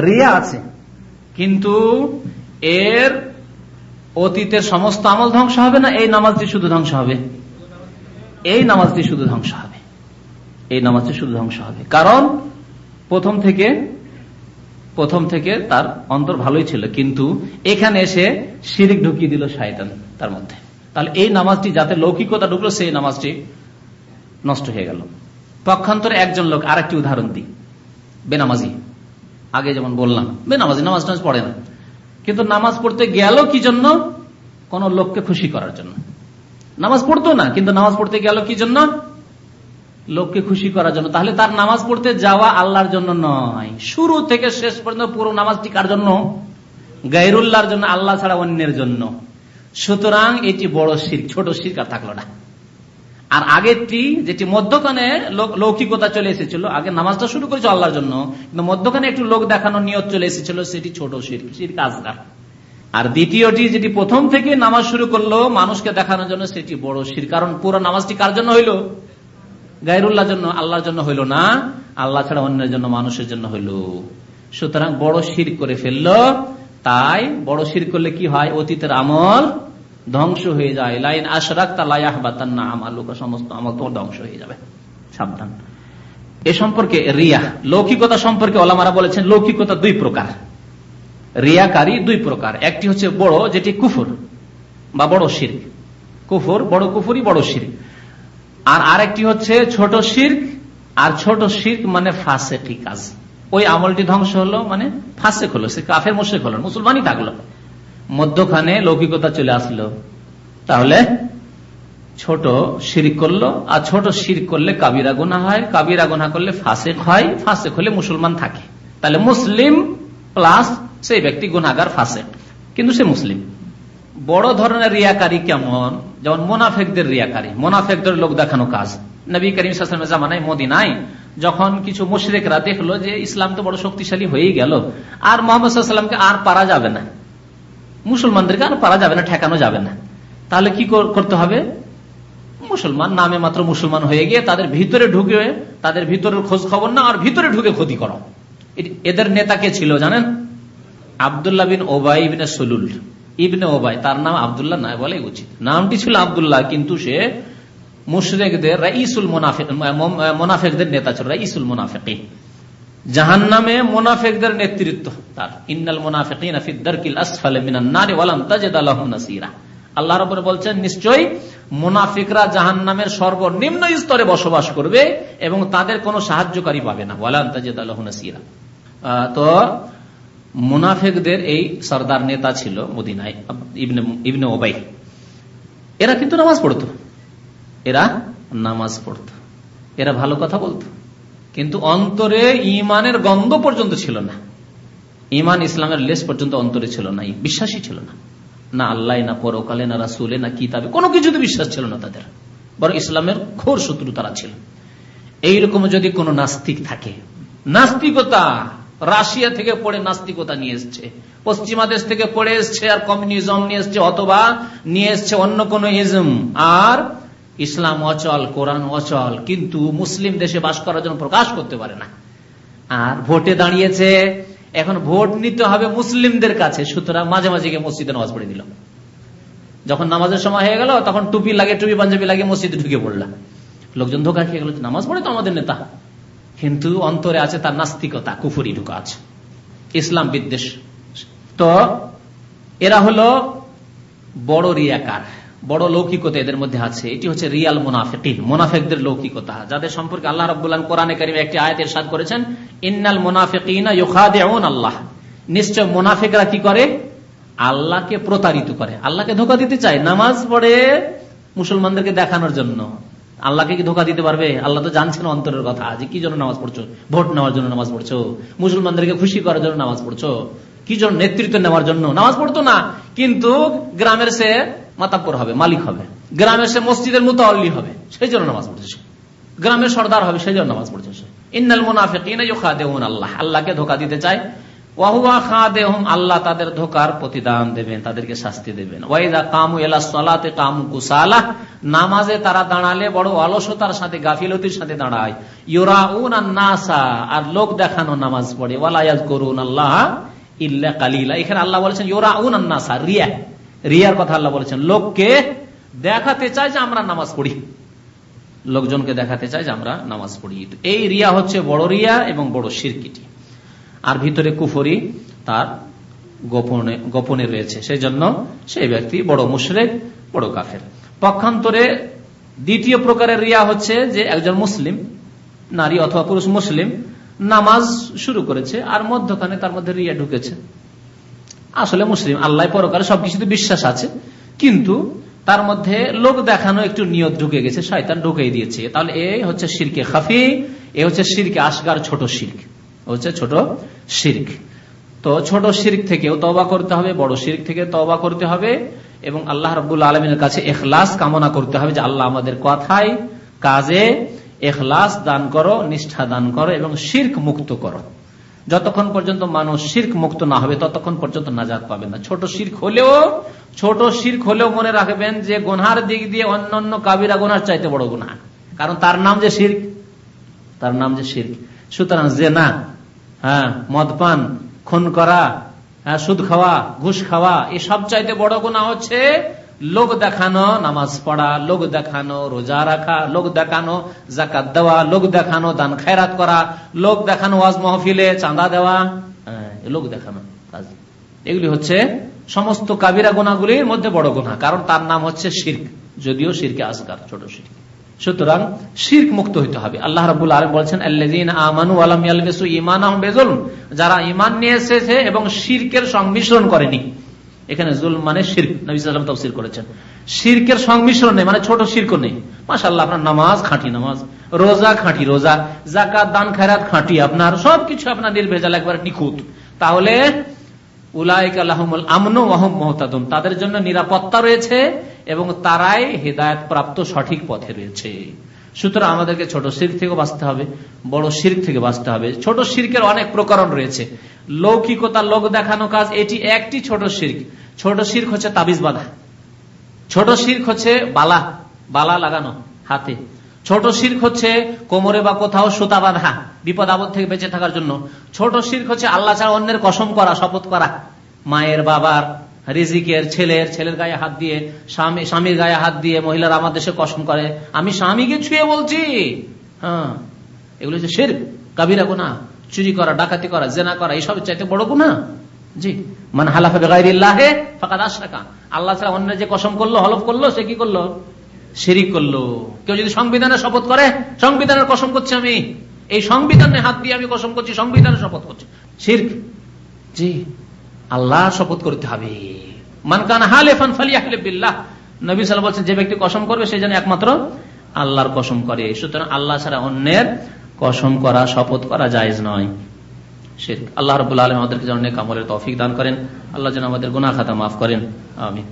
রিয়া আছে। কিন্তু এর অতীতের সমস্ত আমল ধ্বংস হবে না? এই নামাজটি শুধু ধ্বংস হবে। এই নামাজটি শুধু ধ্বংস হবে। এই নামাজটি শুধু ধ্বংস হবে। কারণ প্রথম থেকে প্রথম থেকে তার অন্তর ভালোই ছিল। কিন্তু এখানে এসে শিরিক ঢুকিয়ে দিল শায়তান তার মধ্যে। তাহলে এই নামাজটি যাতে লৌকিকতা ঢুকলো, সেই নামাজটি নষ্ট হয়ে গেল। পক্ষান্তরে একজন লোক আর একটি উদাহরণ দিই। বেনামাজি। আগে যেমন বললাম, বেনামাজি নামাজ টামাজ পড়ে না। কিন্তু নামাজ পড়তে গেল কি জন্য? কোন লোককে খুশি করার জন্য। নামাজ পড়তো না, কিন্তু নামাজ পড়তে গেল কি জন্য? লোককে খুশি করার জন্য। তাহলে তার নামাজ পড়তে যাওয়া আল্লাহর জন্য নয়। শুরু থেকে শেষ পর্যন্ত পুরো নামাজটি কার জন্য? গাইরুল্লাহর জন্য, আল্লাহ ছাড়া অন্যের জন্য। সুতরাং এটি বড় শির, ছোট শির আর থাকল না। আর আগেরটি, যেটি মধ্যখানে লৌকিকতা চলে এসেছিল, আগে নামাজটা শুরু করেছে আল্লাহর জন্য, কিন্তু মধ্যখানে একটু লোক দেখানোর নিয়ত চলে এসেছিল, সেটি ছোট শির শির কাজগার আর দ্বিতীয়টি, যেটি প্রথম থেকে নামাজ শুরু করল, মানুষকে দেখানোর জন্য সেটি বড় শির। কারণ পুরো নামাজটি কার জন্য হইল? গাইরুল্লাহর জন্য, আল্লাহর জন্য হইল না, আল্লাহ ছাড়া অন্যের জন্য, মানুষের জন্য হইল। সুতরাং বড় শির করে ফেলল, তাই বড় শির করলে কি হয়? অতীতের আমল ধ্বংস হয়ে যায়। লাইন আশরাক তা লাইয়াহ বা তার না লোক সমস্ত আমল তোমার ধ্বংস হয়ে যাবে। সাবধান। এ সম্পর্কে রিয়া, লৌকিকতা সম্পর্কে ওলামারা বলেছেন, লৌকিকতা দুই প্রকার। রিয়াকারী দুই প্রকার। একটি হচ্ছে বড়, যেটি কুফুর বা বড় শির কুফুর, বড় কুফুরি বড় শির আর আরেকটি হচ্ছে ছোট শির্ক, আর ছোট শির্ক মানে ফাঁসেটি কাজ। ওই আমলটি ধ্বংস হলো মানে ফাঁসেক হলো, সে কাফের মোশেক হলো, মুসলমানই থাকল মধ্যখানে লৌকিকতা চলে আসলো। তাহলে ছোট শির করল, আর ছোট শির করলে কাবিরা গোনা হয়, কাবিরা গোনা করলে ফাঁসেক হয়, ফাঁসেক হলে মুসলমান থাকে। তাহলে মুসলিম প্লাস সেই ব্যক্তি গুনাগার ফাঁসেক, কিন্তু সে মুসলিম। বড় ধরনের রিয়াকারী কেমন? যেমন মোনাফেকদের রিয়াকারী। মোনাফেকদের লোক দেখানো কাজ। নবী করিম জামানায় মদিনায় যখন কিছু মুশরেকরা দেখল যে ইসলাম তো বড় শক্তিশালী হয়েই গেল, আর মোহাম্মদ আর পারা যাবে না। মুসলমানদেরকে আর পারা যাবে না, ঠেকানো যাবে না। তাহলে কি করতে হবে? মুসলমান নামে মাত্র মুসলমান হয়ে গিয়ে তাদের ভিতরে ঢুকে, তাদের ভিতরের খোঁজ খবর না আর ভিতরে ঢুকে ক্ষতি করো। এদের নেতা কে ছিল জানেন? আবদুল্লাহ বিন ওবাই বিন সলুল। ইবনে ওবাই, তার নাম আবদুল্লাহ নয় বলে উচিত। নামটি ছিল আবদুল্লাহ, কিন্তু সে মুশরেকদের, রাইসুল মোনাফেক মোনাফেকদের নেতা ছিল, রাইসুল মোনাফেক জাহান নামে মোনাফেকদের নেতৃত্ব তার। ইন্নাল মোনাফেকিন আল্লাহ রব বলছেন, নিশ্চয়ই মুনাফিকরা জাহান নামের সর্বনিম্ন স্তরে বসবাস করবে এবং তাদের কোনো সাহায্যকারী পাবে না। ওয়ালাম তাজেদ নাসিরা। তো মুনাফেকদের এই সর্দার নেতা ছিল মদিনায় ইবনে ওবাই। এরা কিন্তু নামাজ পড়তো। এরা নামাজ পড়ত। এরা ভালো কথা বলতো। কিন্তু অন্তরে ইমানের গন্ধ পর্যন্ত ছিল না। ইমান ইসলামের লেস পর্যন্ত অন্তরে ছিল না বিশ্বাসই ছিল না। না আল্লাহ, না পরকালে, না রাসুলে, না কিতাবে, কোনো কিছুতে বিশ্বাস ছিল না তাদের। বরং ইসলামের ঘোর শত্রু তারা ছিল। এইরকম যদি কোনো নাস্তিক থাকে, নাস্তিকতা রাশিয়া থেকে পড়ে নাস্তিকতা নিয়ে এসছে, পশ্চিমা দেশ থেকে পড়ে এসছে আর কমিউনিজম নিয়ে এসছে অথবা নিয়ে এসছে অন্য কোন ইজম, আর ইসলাম অচল, কোরআন অচল, কিন্তু মুসলিম দেশে বাস করার জন্য প্রকাশ করতে পারে না। আর ভোটে দাঁড়িয়েছে, এখন ভোট নিতে হবে মুসলিমদের কাছে, সুতরাং মাঝে মাঝে গিয়ে মসজিদে নামাজ পড়ে দিল যখন নামাজের সময় হয়ে গেল, তখন টুপি লাগে টুপি পাঞ্জাবি লাগে মসজিদে ঢুকে পড়লাম লোকজন ধোকা খেয়ে গেল, নামাজ পড়ে তো আমাদের নেতা। কিন্তু অন্তরে আছে তার নাস্তিকতা, কুফুরি ঢুকা আছে। ইসলাম বিদ্বেষ। তো এরা হলো বড় রিয়াকার। বড় লৌকিকতা এদের মধ্যে আছে। এটি হচ্ছে রিয়াল মোনাফেকিন, মোনাফেকদের লৌকিকতা। যাদের সম্পর্কে আল্লাহ রবাহ কোরআনে কারিমে একটি আয়াতের সাদ করেছেন, ইন্নাল মোনাফেকিনা আল্লাহ। নিশ্চয় মোনাফেকরা কি করে? আল্লাহকে প্রতারিত করে। আল্লাহকে ধোকা দিতে চায়। নামাজ পড়ে মুসলমানদেরকে দেখানোর জন্য। আল্লাহকে কি ধোকা দিতে পারবে? আল্লাহ তো জানছেন অন্তরের কথা যে কি জন্য নামাজ পড়ছো? ভোট নেওয়ার জন্য নামাজ পড়ছো? মুসলমানদেরকে খুশি করার জন্য নামাজ পড়ছো? কি জন্য নেতৃত্ব নেওয়ার জন্য? নামাজ পড়তো না। কিন্তু গ্রামের সে মাতাপ্পর হবে, মালিক হবে। গ্রামের সে মসজিদের মতো অল্লি হবে সেই জন্য নামাজ পড়ছে গ্রামের সর্দার হবে সেই জন্য নামাজ পড়ছে সে। ইন্নাল মুনাফিকিন আল্লাহ, আল্লাহকে ধোকা দিতে চায়। আল্লাহ তাদের ধোকার প্রতিদান দেবেন, তাদেরকে শাস্তি দেবেন। নামাজে তারা দাঁড়ালে বড় অলসতার সাথে, গাফিলতির সাথে দাঁড়ায়। আর লোক দেখানো নামাজ পড়ে। ওয়ালায়াজ করুন আল্লাহ ইল্লা কালিলা। এখানে আল্লাহ বলেছেন রিয়া। রিয়ার কথা আল্লাহ বলেছেন, লোককে দেখাতে চায় যে আমরা নামাজ পড়ি। লোকজনকে দেখাতে চায় যে আমরা নামাজ পড়ি। এই রিয়া হচ্ছে বড় রিয়া এবং বড় সিরকিটি আর ভিতরে কুফরি তার গোপনে গোপনে রয়েছে। সেই জন্য সেই ব্যক্তি বড় মুশরেক, বড় কাফের। পক্ষান্তরে দ্বিতীয় প্রকারের রিয়া হচ্ছে যে একজন মুসলিম, নারী অথবা পুরুষ মুসলিম, নামাজ শুরু করেছে আর মধ্যখানে তার মধ্যে রিয়া ঢুকেছে। আসলে মুসলিম আল্লাহ পরকারে সবকিছুতে বিশ্বাস আছে। কিন্তু তার মধ্যে লোক দেখানো একটু নিয়ত ঢুকে গেছে, শয়তান ঢুকিয়ে দিয়েছে। তাহলে এই হচ্ছে শিরকে খাফি, এ হচ্ছে শিরকে আসগার, ছোট শির্ক। হচ্ছে ছোট শির্ক। তো ছোট শির্ক থেকেও তবা করতে হবে, বড় শির্ক থেকে তবা করতে হবে এবং আল্লাহ রবুল্লা আলমিনের কাছে এখলাস কামনা করতে হবে যে আল্লাহ আমাদের কথায়, কাজে এখলাস দান করো, নিষ্ঠা দান করো এবং শির্ক মুক্ত করো। যতক্ষণ পর্যন্ত মানুষ শির্ক মুক্ত না হবে, ততক্ষণ পর্যন্ত নাজাদ পাবে না। ছোট শির্ক হলেও, ছোট শির্ক হলেও মনে রাখবেন যে গোনার দিক দিয়ে অন্য অন্য কাবিরা গোনার চাইতে বড় গুণা কারণ তার নাম যে শির্ক, তার নাম যে শির্ক। সুতরাং যে না হ্যাঁ মদপান, খুন করা হ্যাঁ সুদ খাওয়া, ঘুষ খাওয়া, এসব চাইতে বড় গুণা হচ্ছে লোক দেখানো, নামাজ পড়া, লোক দেখানো, রোজা রাখা, লোক দেখানো জাকাত দেওয়া, লোক দেখানো, দান খায়রাত করা, লোক দেখানো, ওয়াজ মহফিলে চাঁদা দেওয়া লোক দেখানো কাজ। এগুলি হচ্ছে সমস্ত কাবিরা গোনাগুলির মধ্যে বড় গোনা কারণ তার নাম হচ্ছে শির্ক, যদিও শিরকে আসগার, ছোট শির্ক। সুতরাং শির্ক মুক্ত হইতে হবে। আল্লাহ রাবুল আলম বলছেন আমানু আলম যারা ইমান নিয়ে এসেছে এবং শির্কের সংমিশ্রণ করেনি এখানে জুল মানে শির্ক। নবী সাল্লাম তফসির করেছেন। শির্কের সংমিশ্রণ নেই মানে ছোট শির্ক নেই। মাসাল্লাহ আপনার নামাজ খাঁটি নামাজ, রোজা খাঁটি রোজা জাকাত দান, খায়রাত খাঁটি আপনার, সবকিছু আপনার নির্ভেজাল, একবার নিখুঁত। তাহলে তাদের জন্য নিরাপত্তা রয়েছে এবং তারাই হেদায়ত প্রাপ্ত সঠিক পথে রয়েছে। সুতরাং আমাদেরকে ছোট শির থেকে বাঁচতে হবে, বড় শির থেকে বাঁচতে হবে। ছোট শির্কের অনেক প্রকরণ রয়েছে। লৌকিকতা, লোক দেখানো কাজ, এটি একটি ছোট শির্ক। ছোট শির্ক হচ্ছে তাবিজ বাঁধা। ছোট শির্ক হচ্ছে বালা বালা লাগানো, হাতে। ছোট শির্ক হচ্ছে কোমরে বা কোথাও সুতা বাঁধা, বিপদ আপদ থেকে বেঁচে থাকার জন্য। ছোট শির্ক হচ্ছে আল্লাহ ছাড়া অন্যের কসম করা, শপথ করা। মায়ের বাবার, রিজিকের ছেলের ছেলের গায়ে হাত দিয়ে, স্বামী, স্বামীর গায়ে হাত দিয়ে মহিলারা আমার দেশে কসম করে, আমি স্বামীকে ছুঁয়ে বলছি। হ্যাঁ এগুলো হচ্ছে শের কাবিরা গুনা চুরি করা, ডাকাতি করা, জেনা করা এইসব চাইতে বড় গুণা জি। মানে হালাফে বেগাইল্লাহে আল্লাহ অন্য যে কসম করল, হলফ করল, সে কি করল? শিরিক করল। কেউ যদি সংবিধানের শপথ করে, সংবিধানের কসম করছে আমি। এই সংবিধানে হাত দিয়ে আমি কসম করছি, সংবিধানের শপথ করছি। শির্ক। জি। আল্লাহ শপথ করতে হবে। মানকান হালেফান ফালিয়াহলিবিল্লাহ নবী সাল বলছেন যে ব্যক্তি কসম করবে, সে যেন একমাত্র আল্লাহর কসম করে। সুতরাং আল্লাহ ছাড়া অন্যের কসম করা, শপথ করা জায়েজ নয়। আল্লাহ রবুল্লা আলম আমাদেরকে যেন কামলের তফিক দান করেন। আল্লাহ যেন আমাদের গুনা খাতা মাফ করেন। আমি